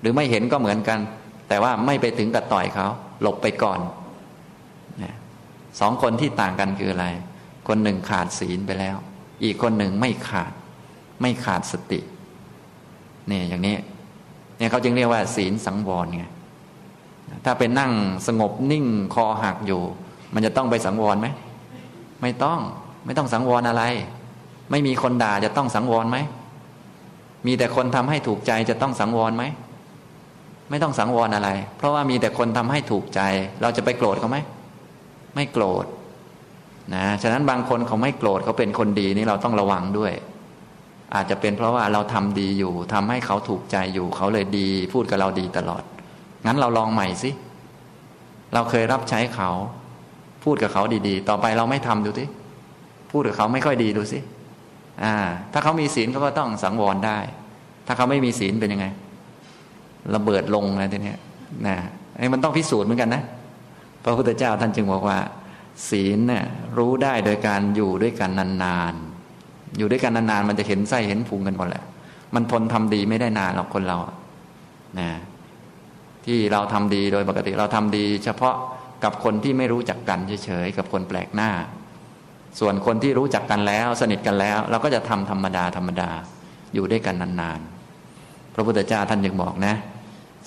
หรือไม่เห็นก็เหมือนกัน แต่ว่าไม่ไปถึงกับต่อยเขา หลบไปก่อนสองคนที่ต่างกันคืออะไร คนหนึ่งขาดศีลไปแล้ว อีกคนหนึ่งไม่ขาด ไม่ขาดสติเนี่ยอย่างนี้เนี่ยเขาจึงเรียกว่า ศีลสังวรไง ถ้าเป็นนั่งสงบนิ่งคอหักอยู่ มันจะต้องไปสังวรไหมไม่ต้อง ไม่ต้องสังวรอะไร ไม่มีคนด่าจะต้องสังวรไหมมีแต่คนทำให้ถูกใจจะต้องสังวรไหมไม่ต้องสังวรอะไร เพราะว่ามีแต่คนทำให้ถูกใจ เราจะไปโกรธเขาไหมไม่โกรธนะฉะนั้นบางคนเขาไม่โกรธเขาเป็นคนดีนี่เราต้องระวังด้วย อาจจะเป็นเพราะว่าเราทำดีอยู่ทำให้เขาถูกใจอยู่ เขาเลยดี พูดกับเราดีตลอด งั้นเราลองใหม่สิ เราเคยรับใช้เขา พูดกับเขาดีๆ ต่อไปเราไม่ทำดูสิพูดกับเขาไม่ค่อยดีดูสิอ่า ถ้าเขามีศีลเขาก็ต้องสังวรได้ ถ้าเขาไม่มีศีลเป็นยังไง ระเบิดลงนะทีนี้นะไอ้มันต้องพิสูจน์เหมือนกันนะพระพุทธเจ้าท่านจึงบอกว่า ศีลเนี่ยรู้ได้โดยการอยู่ด้วยกันนานๆอยู่ด้วยกันนานๆมันจะเห็นไส้เห็นพุงกันหมดแหละมันทนทำดีไม่ได้นานหรอกคนเรานะ ที่เราทำดีโดยปกติเราทำดี เฉพาะกับคนที่ไม่รู้จักกันเฉยๆกับคนแปลกหน้า ส่วนคนที่รู้จักกันแล้วสนิทกันแล้ว เราก็จะทำธรรมดาธรรมดาอยู่ด้วยกันนานๆ พระพุทธเจ้าท่านยังบอกนะ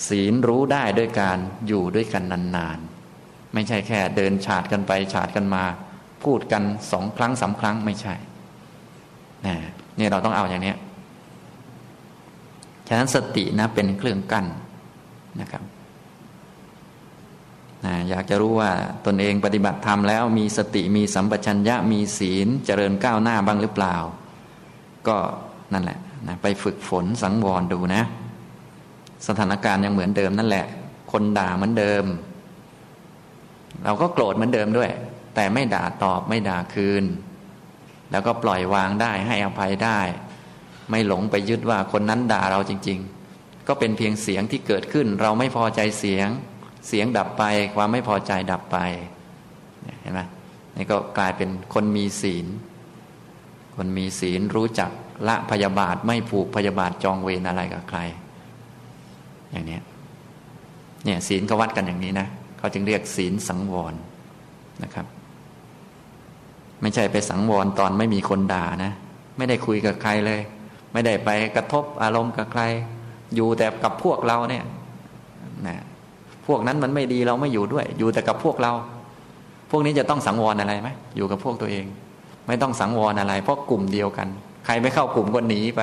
ศีลรู้ได้ด้วยการอยู่ด้วยกันนานๆ ไม่ใช่แค่เดินฉาดกันไปฉาดกันมา พูดกันสองครั้งสาครั้งไม่ใช่นี่เราต้องเอาอย่างนี้ฉะนั้นสตินะเป็นเครื่องกั้น นะครับอยากจะรู้ว่าตนเองปฏิบัติธรรมแล้ว มีสติมีสัมปชัญญะมีศีลเจริญก้าวหน้าบ้างหรือเปล่า ก็นั่นแหละนะไปฝึกฝนสังวรดูนะ สถานการณ์ยังเหมือนเดิมนั่นแหละ คนด่าเหมือนเดิม เราก็โกรธเหมือนเดิมด้วย แต่ไม่ด่าตอบไม่ด่าคืน แล้วก็ปล่อยวางได้ให้อภัยได้ ไม่หลงไปยึดว่าคนนั้นด่าเราจริง ๆ ก็เป็นเพียงเสียงที่เกิดขึ้น เราไม่พอใจเสียง เสียงดับไป ความไม่พอใจดับไปเห็นไหมนี่ก็กลายเป็นคนมีศีล คนมีศีลรู้จักละพยาบาทไม่ผูกพยาบาทจองเวรอะไรกับใคร อย่างนี้เนี่ยศีลเขาวัดกันอย่างนี้นะเขาจึงเรียกศีลสังวรนะครับ ไม่ใช่ไปสังวรตอนไม่มีคนด่านะ ไม่ได้คุยกับใครเลย ไม่ได้ไปกระทบอารมณ์กับใคร อยู่แต่กับพวกเราเนี่ยนะพวกนั้นมันไม่ดีเราไม่อยู่ด้วย อยู่แต่กับพวกเรา พวกนี้จะต้องสังวรอะไรไหมอยู่กับพวกตัวเอง ไม่ต้องสังวรอะไร เพราะกลุ่มเดียวกัน ใครไม่เข้ากลุ่มก็หนีไป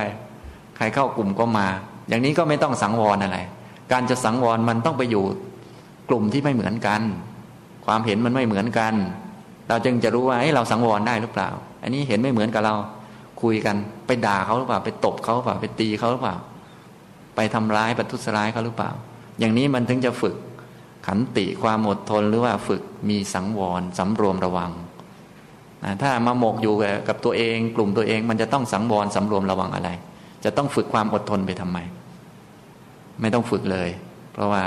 ใครเข้ากลุ่มก็มา อย่างนี้ก็ไม่ต้องสังวรอะไร การจะสังวรมันต้องไปอยู่กลุ่มที่ไม่เหมือนกัน ความเห็นมันไม่เหมือนกัน เราจึงจะรู้ว่าเราสังวรได้หรือเปล่า อันนี้เห็นไม่เหมือนกับเรา คุยกัน ไปด่าเขาหรือเปล่า ไปตบเขาหรือเปล่า ไปตีเขาหรือเปล่า ไปทำร้ายประทุษร้ายเขาหรือเปล่า อย่างนี้มันถึงจะฝึกขันติความอดทนหรือว่าฝึกมีสังวรสำรวมระวัง ถ้ามาหมกอยู่กับตัวเอง กลุ่มตัวเองมันจะต้องสังวรสำรวมระวังอะไร จะต้องฝึกความอดทนไปทำไม ไม่ต้องฝึกเลย เพราะว่า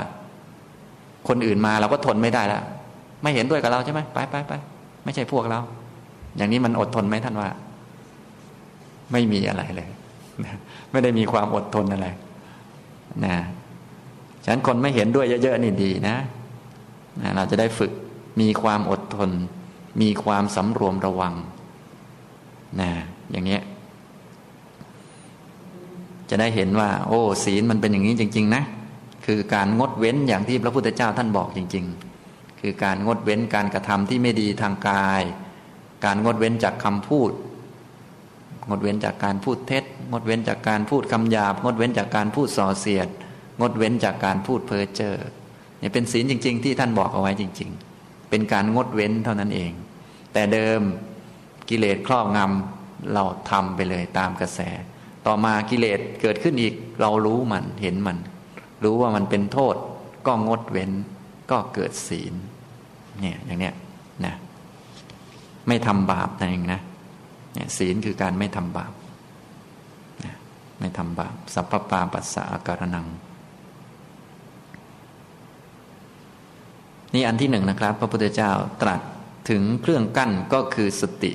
คนอื่นมาเราก็ทนไม่ได้แล้วไม่เห็นด้วยกับเราใช่ไหมไปไปไปไม่ใช่พวกเรา อย่างนี้มันอดทนไหมท่านว่า ไม่มีอะไรเลย ไม่ได้มีความอดทนอะไร นะฉะนั้นคนไม่เห็นด้วยเยอะๆนี่ดีนะเราจะได้ฝึกมีความอดทน มีความสำรวมระวังนะอย่างนี้จะได้เห็นว่า โอ้ศีลมันเป็นอย่างนี้จริง ๆ นะ คือการงดเว้นอย่างที่พระพุทธเจ้าท่านบอกจริง ๆ คือการงดเว้นการกระทำที่ไม่ดีทางกาย การงดเว้นจากคำพูด งดเว้นจากการพูดเท็จ งดเว้นจากการพูดคำหยาบ งดเว้นจากการพูดส่อเสียด งดเว้นจากการพูดเพ้อเจ้อเนี่ยเป็นศีลจริง ๆ ที่ท่านบอกเอาไว้จริง ๆ เป็นการงดเว้นเท่านั้นเอง แต่เดิมกิเลสครอบงำเราทำไปเลยตามกระแส ต่อมากิเลสเกิดขึ้นอีกเรารู้มันเห็นมัน รู้ว่ามันเป็นโทษ ก็งดเว้นก็เกิดศีลเนี่ยอย่างเนี้ยนะไม่ทำบาปนั่นเองนะ เนี่ยศีลคือการไม่ทำบาปไม่ทำบาปสัพพปาปัสสะอาการนัง นี่อันที่หนึ่งนะครับ พระพุทธเจ้าตรัสถึงเครื่องกั้นก็คือสติ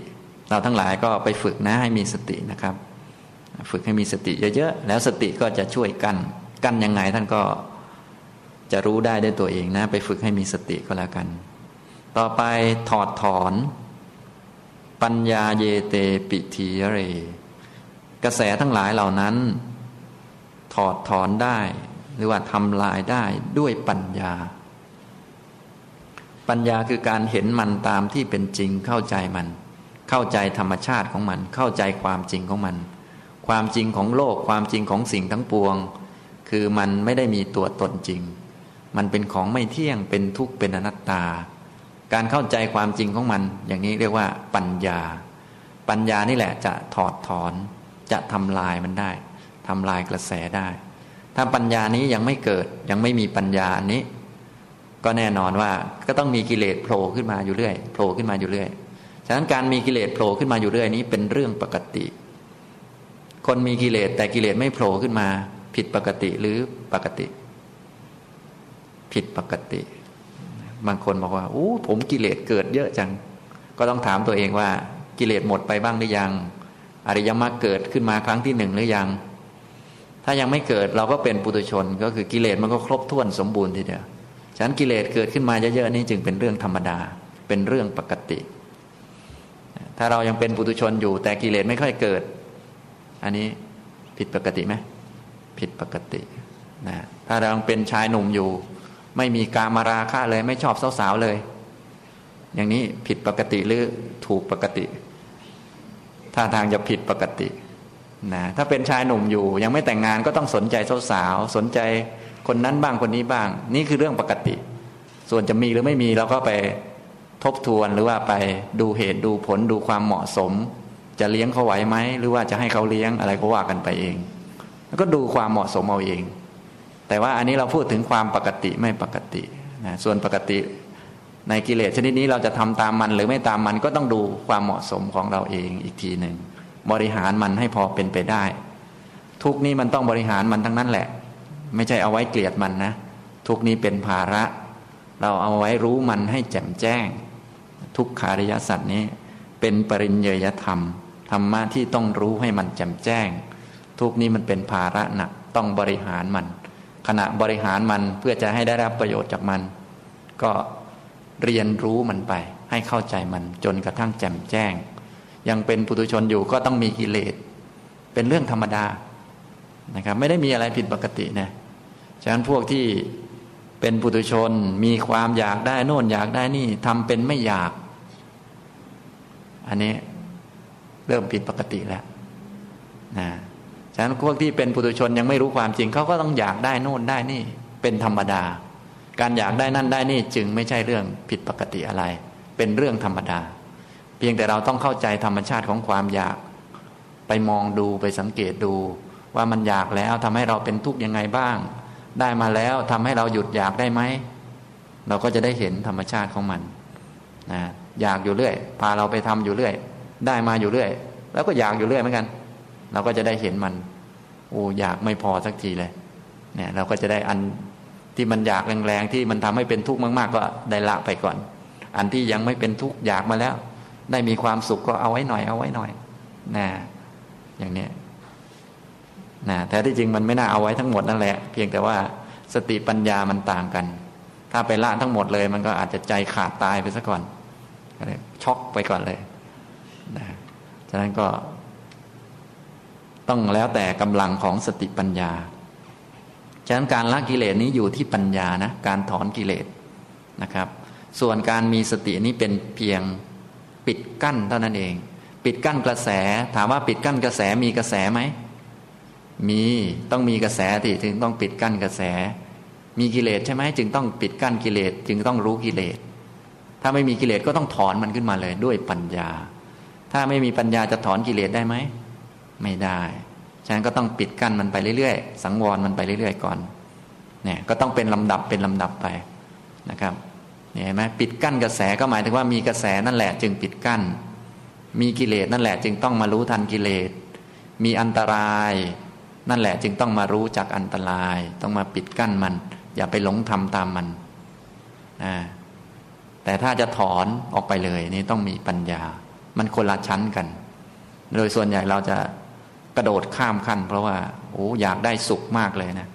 เราทั้งหลายก็ไปฝึกนะให้มีสตินะครับ ฝึกให้มีสติเยอะๆ แล้วสติก็จะช่วยกั้น กั้นยังไงท่านก็จะรู้ได้ด้วยตัวเองนะ ไปฝึกให้มีสติก็แล้วกัน ต่อไปถอดถอน ปัญญาเยเตปิทีเร กระแสทั้งหลายเหล่านั้น ถอดถอนได้ หรือว่าทำลายได้ด้วยปัญญา ปัญญาคือการเห็นมันตามที่เป็นจริงเข้าใจมัน เข้าใจธรรมชาติของมัน เข้าใจความจริงของมัน ความจริงของโลกความจริงของสิ่งทั้งปวง คือมันไม่ได้มีตัวตนจริง มันเป็นของไม่เที่ยงเป็นทุกข์เป็นอนัตตา การเข้าใจความจริงของมัน อย่างนี้เรียกว่าปัญญา ปัญญานี่แหละจะถอดถอน จะทำลายมันได้ทำลายกระแสได้ ถ้าปัญญานี้ยังไม่เกิดยังไม่มีปัญญานี้ ก็แน่นอนว่าก็ต้องมีกิเลสโผล่ขึ้นมาอยู่เรื่อยโผล่ขึ้นมาอยู่เรื่อยฉะนั้นการมีกิเลสโผล่ขึ้นมาอยู่เรื่อยนี้เป็นเรื่องปกติ คนมีกิเลสแต่กิเลสไม่โผล่ขึ้นมา ผิดปกติหรือปกติ ผิดปกติ บางคนบอกว่าโอ้ผมกิเลสเกิดเยอะจัง ก็ต้องถามตัวเองว่า กิเลสหมดไปบ้างหรือยัง อริยมรรคเกิดขึ้นมาครั้งที่หนึ่งหรือยัง ถ้ายังไม่เกิดเราก็เป็นปุถุชน ก็คือกิเลสมันก็ครบถ้วนสมบูรณ์ทีเดียวฉะนั้นกิเลสเกิดขึ้นมาเยอะๆนี่จึงเป็นเรื่องธรรมดา เป็นเรื่องปกติ ถ้าเรายังเป็นปุถุชนอยู่ แต่กิเลสไม่ค่อยเกิด อันนี้ผิดปกติไหมผิดปกตินะถ้าเรายังเป็นชายหนุ่มอยู่ ไม่มีการมาราคะเลย ไม่ชอบสาวๆเลย อย่างนี้ผิดปกติหรือถูกปกติท่าทางจะผิดปกตินะถ้าเป็นชายหนุ่มอยู่ ยังไม่แต่งงานก็ต้องสนใจสาวๆสนใจคนนั้นบ้างคนนี้บ้าง นี่คือเรื่องปกติ ส่วนจะมีหรือไม่มีเราก็ไปทบทวนหรือว่าไปดูเหตุดูผลดูความเหมาะสม จะเลี้ยงเขาไหวไหมหรือว่าจะให้เขาเลี้ยงอะไรก็ว่ากันไปเอง แล้วก็ดูความเหมาะสมเอาเอง แต่ว่าอันนี้เราพูดถึงความปกติไม่ปกตินะส่วนปกติในกิเลสชนิดนี้เราจะทำตามมันหรือไม่ตามมันก็ต้องดูความเหมาะสมของเราเองอีกทีหนึ่งบริหารมันให้พอเป็นไปได้ ทุกนี้มันต้องบริหารมันทั้งนั้นแหละ ไม่ใช่เอาไว้เกลียดมันนะทุกนี้เป็นภาระ เราเอาไว้รู้มันให้แจ่มแจ้ง ทุกขาริยสัตว์นี้ เป็นปริญเยยธรรมธรรมะที่ต้องรู้ให้มันแจ่มแจ้ง ทุกนี้มันเป็นภาระหนักต้องบริหารมัน ขณะบริหารมันเพื่อจะให้ได้รับประโยชน์จากมัน ก็เรียนรู้มันไป ให้เข้าใจมันจนกระทั่งแจ่มแจ้ง ยังเป็นปุถุชนอยู่ก็ต้องมีกิเลส เป็นเรื่องธรรมดานะครับ ไม่ได้มีอะไรผิดปกตินะฉะนั้นพวกที่เป็นปุถุชนมีความอยากได้โน่นอยากได้นี่ทำเป็นไม่อยาก อันนี้เริ่มผิดปกติแล้วนะ ฉะนั้นพวกที่เป็นปุถุชนยังไม่รู้ความจริงเขาก็ต้องอยากได้โน่นได้นี่เป็นธรรมดา การอยากได้นั่นได้นี่จึงไม่ใช่เรื่องผิดปกติอะไร เป็นเรื่องธรรมดา เพียงแต่เราต้องเข้าใจธรรมชาติของความอยาก ไปมองดูไปสังเกตดู ว่ามันอยากแล้วทำให้เราเป็นทุกข์ยังไงบ้าง ได้มาแล้วทำให้เราหยุดอยากได้ไหมเราก็จะได้เห็นธรรมชาติของมันนะอยากอยู่เรื่อย พาเราไปทำอยู่เรื่อย ได้มาอยู่เรื่อย แล้วก็อยากอยู่เรื่อยเหมือนกัน เราก็จะได้เห็นมัน โอ้อยากไม่พอสักทีเลย เนี่ย เราก็จะได้อันที่มันอยากแรงๆที่มันทำให้เป็นทุกข์มาก ๆ ก็ได้ละไปก่อน อันที่ยังไม่เป็นทุกข์อยากมาแล้ว ได้มีความสุขก็เอาไว้หน่อยเอาไว้หน่อยนะอย่างนี้นะแต่ที่จริงมันไม่น่าเอาไว้ทั้งหมดนั่นแหละ เพียงแต่ว่าสติปัญญามันต่างกัน ถ้าไปละทั้งหมดเลย มันก็อาจจะใจขาดตายไปซะก่อนช็อกไปก่อนเลยนะฉะนั้นก็ ต้องแล้วแต่กำลังของสติปัญญา ฉะนั้นการละกิเลสนี้อยู่ที่ปัญญานะ การถอนกิเลสนะครับ ส่วนการมีสตินี้เป็นเพียงปิดกั้นเท่านั้นเอง ปิดกั้นกระแส ถามว่าปิดกั้นกระแสมีกระแสไหม มีต้องมีกระแสที่ถึงต้องปิดกั้นกระแส มีกิเลสใช่ไหมจึงต้องปิดกั้นกิเลสจึงต้องรู้กิเลส ถ้าไม่มีกิเลสก็ต้องถอนมันขึ้นมาเลยด้วยปัญญา ถ้าไม่มีปัญญาจะถอนกิเลสได้ไหม ไม่ได้ ฉะนั้นก็ต้องปิดกั้นมันไปเรื่อยๆ สังวรมันไปเรื่อยๆก่อน เนี่ยก็ต้องเป็นลำดับเป็นลำดับไปนะครับเห็นไหมปิดกั้นกระแสก็หมายถึงว่ามีกระแสนั่นแหละจึงปิดกั้น มีกิเลสนั่นแหละจึงต้องมารู้ทันกิเลส มีอันตราย นั่นแหละจึงต้องมารู้จักอันตราย ต้องมาปิดกั้นมัน อย่าไปหลงทำตามมันนะแต่ถ้าจะถอนออกไปเลยนี่ต้องมีปัญญา มันคนละชั้นกัน โดยส่วนใหญ่เราจะ กระโดดข้ามขั้น เพราะว่าโอ้อยากได้สุขมากเลยนะ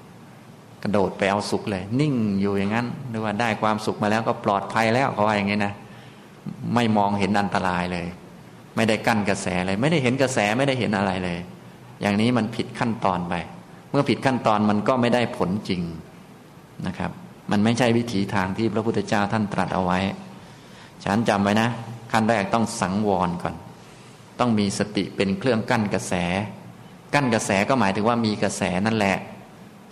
กระโดดไปเอาสุขเลย นิ่งอยู่อย่างนั้นหรือว่าได้ความสุขมาแล้วก็ปลอดภัยแล้วเขาว่าอย่างนี้นะไม่มองเห็นอันตรายเลย ไม่ได้กั้นกระแสเลย ไม่ได้เห็นกระแสไม่ได้เห็นอะไรเลย อย่างนี้มันผิดขั้นตอนไป เมื่อผิดขั้นตอนมันก็ไม่ได้ผลจริงนะครับ มันไม่ใช่วิถีทางที่พระพุทธเจ้าท่านตรัสเอาไว้ ฉันจำไว้นะ ขั้นแรกต้องสังวรก่อน ต้องมีสติเป็นเครื่องกั้นกระแส กั้นกระแสก็หมายถึงว่ามีกระแสนั่นแหละ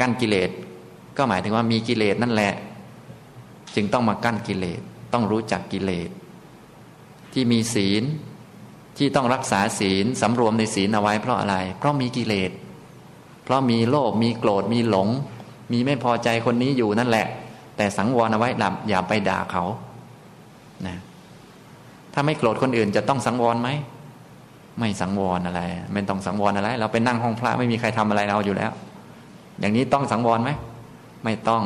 กั้นกิเลสก็หมายถึงว่ามีกิเลสนั่นแหละ จึงต้องมากั้นกิเลสต้องรู้จักกิเลสที่มีศีลที่ต้องรักษาศีลสำรวมในศีลเอาไว้เพราะอะไร เพราะมีกิเลส เพราะมีโลภมีโกรธมีหลง มีไม่พอใจคนนี้อยู่นั่นแหละ แต่สังวรเอาไว้ดับอย่าไปด่าเขานะถ้าไม่โกรธคนอื่นจะต้องสังวรไหม ไม่สังวรอะไร ไม่ต้องสังวรอะไร เราไปนั่งห้องพระไม่มีใครทำอะไรเราอยู่แล้ว อย่างนี้ต้องสังวรไหมไม่ต้อง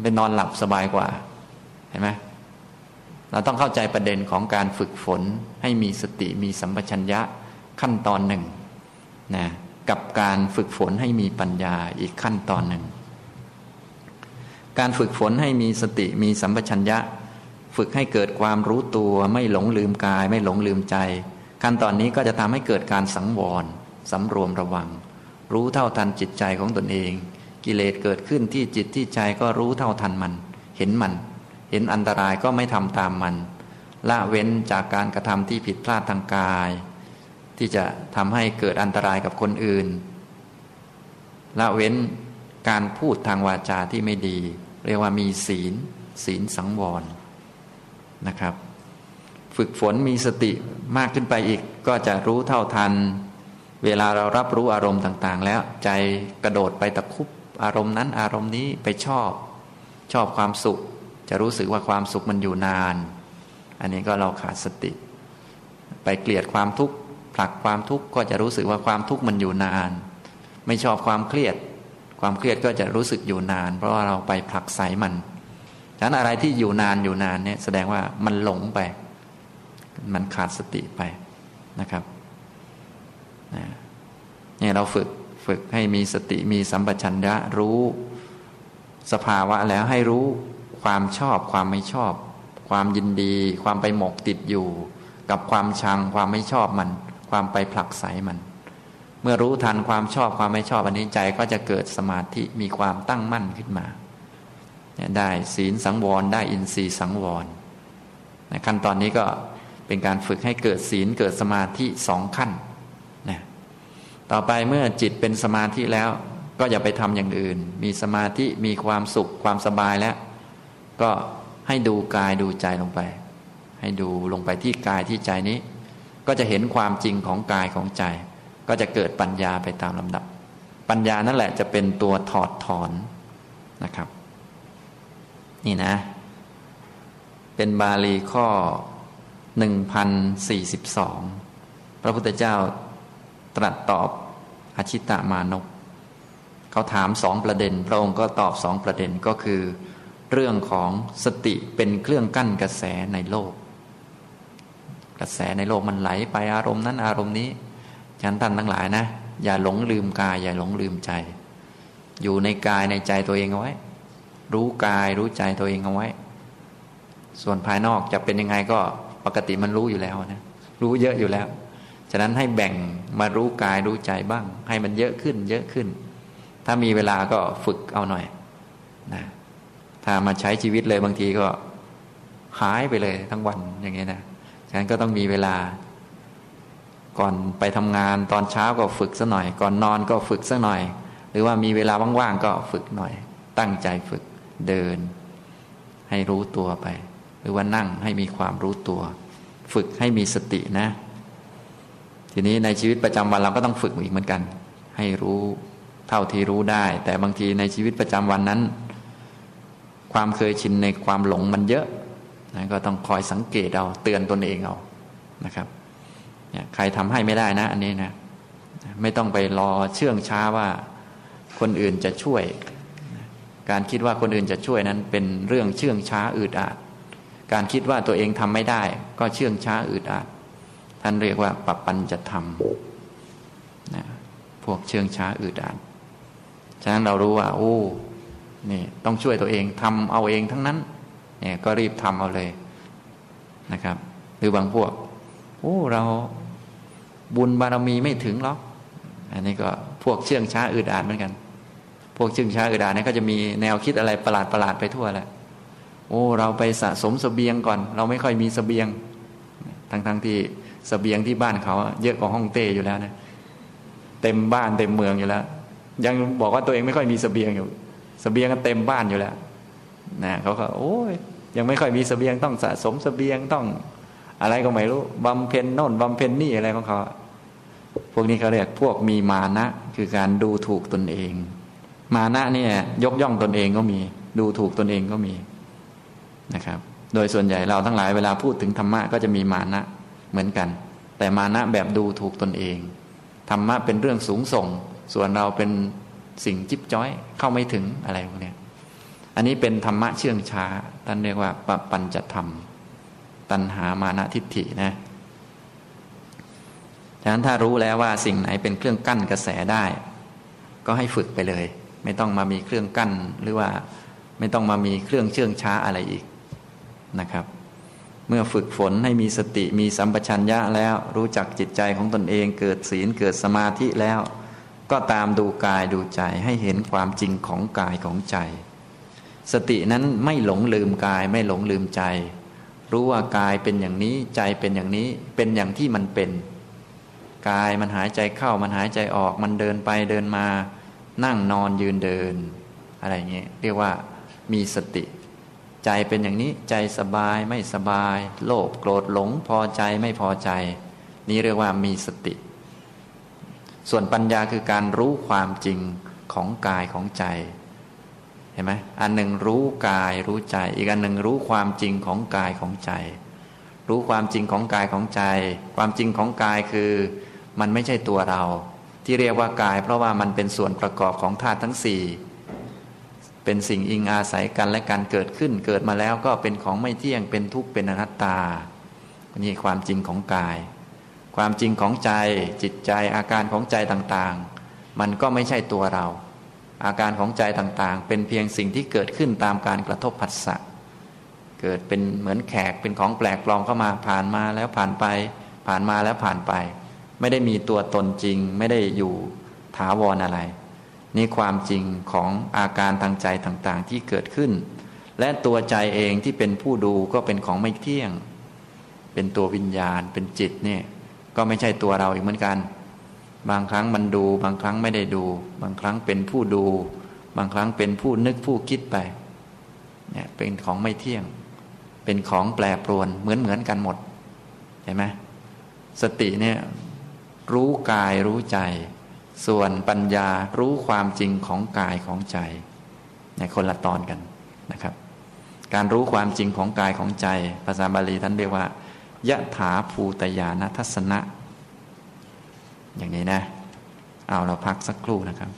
ไปนอนหลับสบายกว่า เห็นไหมเราต้องเข้าใจประเด็นของการฝึกฝน ให้มีสติมีสัมปชัญญะขั้นตอนหนึ่งนะกับการฝึกฝนให้มีปัญญาอีกขั้นตอนหนึ่ง การฝึกฝนให้มีสติมีสัมปชัญญะ ฝึกให้เกิดความรู้ตัวไม่หลงลืมกาย ไม่หลงลืมใจ ขั้นตอนนี้ก็จะทำให้เกิดการสังวรสำรวมระวัง รู้เท่าทันจิตใจของตนเอง กิเลสเกิดขึ้นที่จิตที่ใจก็รู้เท่าทันมัน เห็นมัน เห็นอันตรายก็ไม่ทำตามมัน ละเว้นจากการกระทำที่ผิดพลาดทางกาย ที่จะทำให้เกิดอันตรายกับคนอื่น ละเว้นการพูดทางวาจาที่ไม่ดี เรียกว่ามีศีล ศีลสังวรนะครับ ฝึกฝนมีสติมากขึ้นไปอีก ก็จะรู้เท่าทัน เวลาเรารับรู้อารมณ์ต่าง ๆ แล้วใจกระโดดไปตะคุบอารมณ์นั้นอารมณ์นี้ไปชอบ ชอบความสุข จะรู้สึกว่าความสุขมันอยู่นาน อันนี้ก็เราขาดสติ ไปเกลียดความทุกข์ผลักความทุกข์ก็จะรู้สึกว่าความทุกข์มันอยู่นาน ไม่ชอบความเครียด ความเครียดก็จะรู้สึกอยู่นาน เพราะว่าเราไปผลักไสมันฉะนั้นอะไรที่อยู่นานอยู่นานเนี่ยแสดงว่ามันหลงไป มันขาดสติไปนะครับนี่เราฝึกฝึกให้มีสติมีสัมปชัญญะรู้สภาวะแล้วให้รู้ความชอบความไม่ชอบ ความยินดี ความไปหมกติดอยู่ กับความชังความไม่ชอบมัน ความไปผลักไสมัน เมื่อรู้ทันความชอบความไม่ชอบอันนี้ใจก็จะเกิดสมาธิมีความตั้งมั่นขึ้นมาได้ศีลสังวรได้อินทรีย์สังวร ในขั้นตอนนี้ก็ เป็นการฝึกให้เกิดศีลเกิดสมาธิสองขั้นนะต่อไปเมื่อจิตเป็นสมาธิแล้ว ก็อย่าไปทำอย่างอื่น มีสมาธิมีความสุขความสบายแล้ว ก็ให้ดูกายดูใจลงไป ให้ดูลงไปที่กายที่ใจนี้ ก็จะเห็นความจริงของกายของใจ ก็จะเกิดปัญญาไปตามลำดับ ปัญญานั่นแหละจะเป็นตัวถอดถอนนะครับ นี่นะ เป็นบาลีข้อ หนึ่งพันสี่สิบสองพระพุทธเจ้าตรัสตอบอชิตามานกเขาถามสองประเด็น พระองค์ก็ตอบสองประเด็นก็คือ เรื่องของสติเป็นเครื่องกั้นกระแสในโลก กระแสในโลกมันไหลไปอารมณ์นั้นอารมณ์นี้ฉันท่านทั้งหลายนะ อย่าหลงลืมกาย อย่าหลงลืมใจ อยู่ในกายในใจตัวเองเอาไว้ รู้กายรู้ใจตัวเองเอาไว้ ส่วนภายนอกจะเป็นยังไงก็ ปกติมันรู้อยู่แล้วนะรู้เยอะอยู่แล้ว ฉะนั้นให้แบ่งมารู้กายรู้ใจบ้าง ให้มันเยอะขึ้น เยอะขึ้น ถ้ามีเวลาก็ฝึกเอาหน่อยนะถ้ามาใช้ชีวิตเลยบางทีก็หายไปเลยทั้งวันอย่างเงี้ยนะฉะนั้นก็ต้องมีเวลา ก่อนไปทำงานตอนเช้าก็ฝึกสัหน่อย ก่อนนอนก็ฝึกสัหน่อย หรือว่ามีเวลาว่างๆก็ฝึกหน่อย ตั้งใจฝึกเดิน ให้รู้ตัวไป หรือว่านั่งให้มีความรู้ตัว ฝึกให้มีสตินะ ทีนี้ในชีวิตประจำวันเราก็ต้องฝึกอีกเหมือนกัน ให้รู้เท่าที่รู้ได้ แต่บางทีในชีวิตประจำวันนั้น ความเคยชินในความหลงมันเยอะนะก็ต้องคอยสังเกตเอาเตือนตนเองเอานะครับเนี่ยใครทำให้ไม่ได้นะ อันนี้นะ ไม่ต้องไปรอเชื่องช้าว่าคนอื่นจะช่วย การคิดว่าคนอื่นจะช่วยนั้นเป็นเรื่องเชื่องช้าอืดอาด การคิดว่าตัวเองทำไม่ได้ ก็เชื่องช้าอืดอาดท่านเรียกว่าปับปันจะทำนะพวกเชื่องช้าอืดอาดฉะนั้นเรารู้ว่า โอ้นี่ต้องช่วยตัวเองทำเอาเองทั้งนั้น เนี่ยก็รีบทำเอาเลยนะครับ หรือบางพวก โอ้เราบุญบารมีไม่ถึงหรอกอันนี้ก็พวกเชื่องช้าอืดอาดเหมือนกัน พวกเชื่องช้าอืดอาดนี่ก็จะมีแนวคิดอะไรประหลาดประหลาดไปทั่วแหละ โอ้ เราไปสะสมสเสบียงก่อน เราไม่ค่อยมีสเสบียง ทั้งๆทที่สเสบียงที่บ้านเขาเยอะกว่าห้องเต้อยู่แล้วนะเต็มบ้านเต็มเมืองอยู่แล้ว ยังบอกว่าตัวเองไม่ค่อยมีสเสบียงอยู่สเสบียงก็เต็มบ้านอยู่แล้วนะเขาก็โอ้ยยังไม่ค่อยมีสเสบียงต้องสะสมสเสบียงต้อง อะไรก็ไม่รู้บำเพ็ญโน่นบำเพ็ญนี่อะไรของเขาพวกนี้เขาเรียกพวกมีมานะคือการดูถูกตนเอง มานะเนี่ยยกย่องตนเองก็มี ดูถูกตนเองก็มี นะครับ โดยส่วนใหญ่เราทั้งหลายเวลาพูดถึงธรรมะก็จะมีมานะเหมือนกัน แต่มานะแบบดูถูกตนเอง ธรรมะเป็นเรื่องสูงส่ง ส่วนเราเป็นสิ่งจิ๊บจ้อยเข้าไม่ถึงอะไรพวกนี้อันนี้เป็นธรรมะเชื่องช้าท่านเรียกว่าปปัญจธรรม ตัณหามานะทิฏฐินะฉะนั้นถ้ารู้แล้วว่าสิ่งไหนเป็นเครื่องกั้นกระแสได้ ก็ให้ฝึกไปเลย ไม่ต้องมามีเครื่องกั้นหรือว่าไม่ต้องมามีเครื่องเชื่องช้าอะไรอีก นะครับ เมื่อฝึกฝนให้มีสติมีสัมปชัญญะแล้ว รู้จักจิตใจของตนเอง เกิดศีลเกิดสมาธิแล้ว ก็ตามดูกายดูใจให้เห็นความจริงของกายของใจ สตินั้นไม่หลงลืมกายไม่หลงลืมใจ รู้ว่ากายเป็นอย่างนี้ใจเป็นอย่างนี้เป็นอย่างที่มันเป็นกายมันหายใจเข้ามันหายใจออกมันเดินไปเดินมา นั่งนอนยืนเดิน อะไรเงี้ยเรียกว่ามีสติ ใจเป็นอย่างนี้ใจสบายไม่สบาย โลภโกรธหลงพอใจไม่พอใจ นี่เรียกว่ามีสติ ส่วนปัญญาคือการรู้ความจริงของกายของใจ เห็นไหมอันหนึ่งรู้กายรู้ใจ อีกอันหนึ่งรู้ความจริงของกายของใจ รู้ความจริงของกายของใจ ความจริงของกายคือ มันไม่ใช่ตัวเรา ที่เรียกว่ากาย เพราะว่ามันเป็นส่วนประกอบของธาตุทั้งสี่ เป็นสิ่งอิงอาศัยกันและการเกิดขึ้น เกิดมาแล้วก็เป็นของไม่เที่ยงเป็นทุกข์เป็นอนัตตา นี่ความจริงของกาย ความจริงของใจ จิตใจอาการของใจต่างๆ มันก็ไม่ใช่ตัวเรา อาการของใจต่างๆ เป็นเพียงสิ่งที่เกิดขึ้นตามการกระทบผัสสะเกิดเป็นเหมือนแขกเป็นของแปลกปลอมเข้ามาผ่านมาแล้วผ่านไป ผ่านมาแล้วผ่านไป ไม่ได้มีตัวตนจริง ไม่ได้อยู่ถาวรออะไร นี่ความจริงของอาการทางใจต่างๆ ที่เกิดขึ้น และตัวใจเองที่เป็นผู้ดูก็เป็นของไม่เที่ยง เป็นตัววิญญาณ เป็นจิตเนี่ยก็ไม่ใช่ตัวเราอีกเหมือนกัน บางครั้งมันดู บางครั้งไม่ได้ดู บางครั้งเป็นผู้ดู บางครั้งเป็นผู้นึกผู้คิดไปเนี่ยเป็นของไม่เที่ยง เป็นของแปรปรวนเหมือนเหมือนกันหมดเห็นไหมสติเนี่ยรู้กายรู้ใจ ส่วนปัญญารู้ความจริงของกายของใจในคนละตอนกันนะครับ การรู้ความจริงของกายของใจ ภาษาบาลีท่านเรียกว่ายะถาภูตยานัทสนะ อย่างนี้นะ เอาเราพักสักครู่นะครับ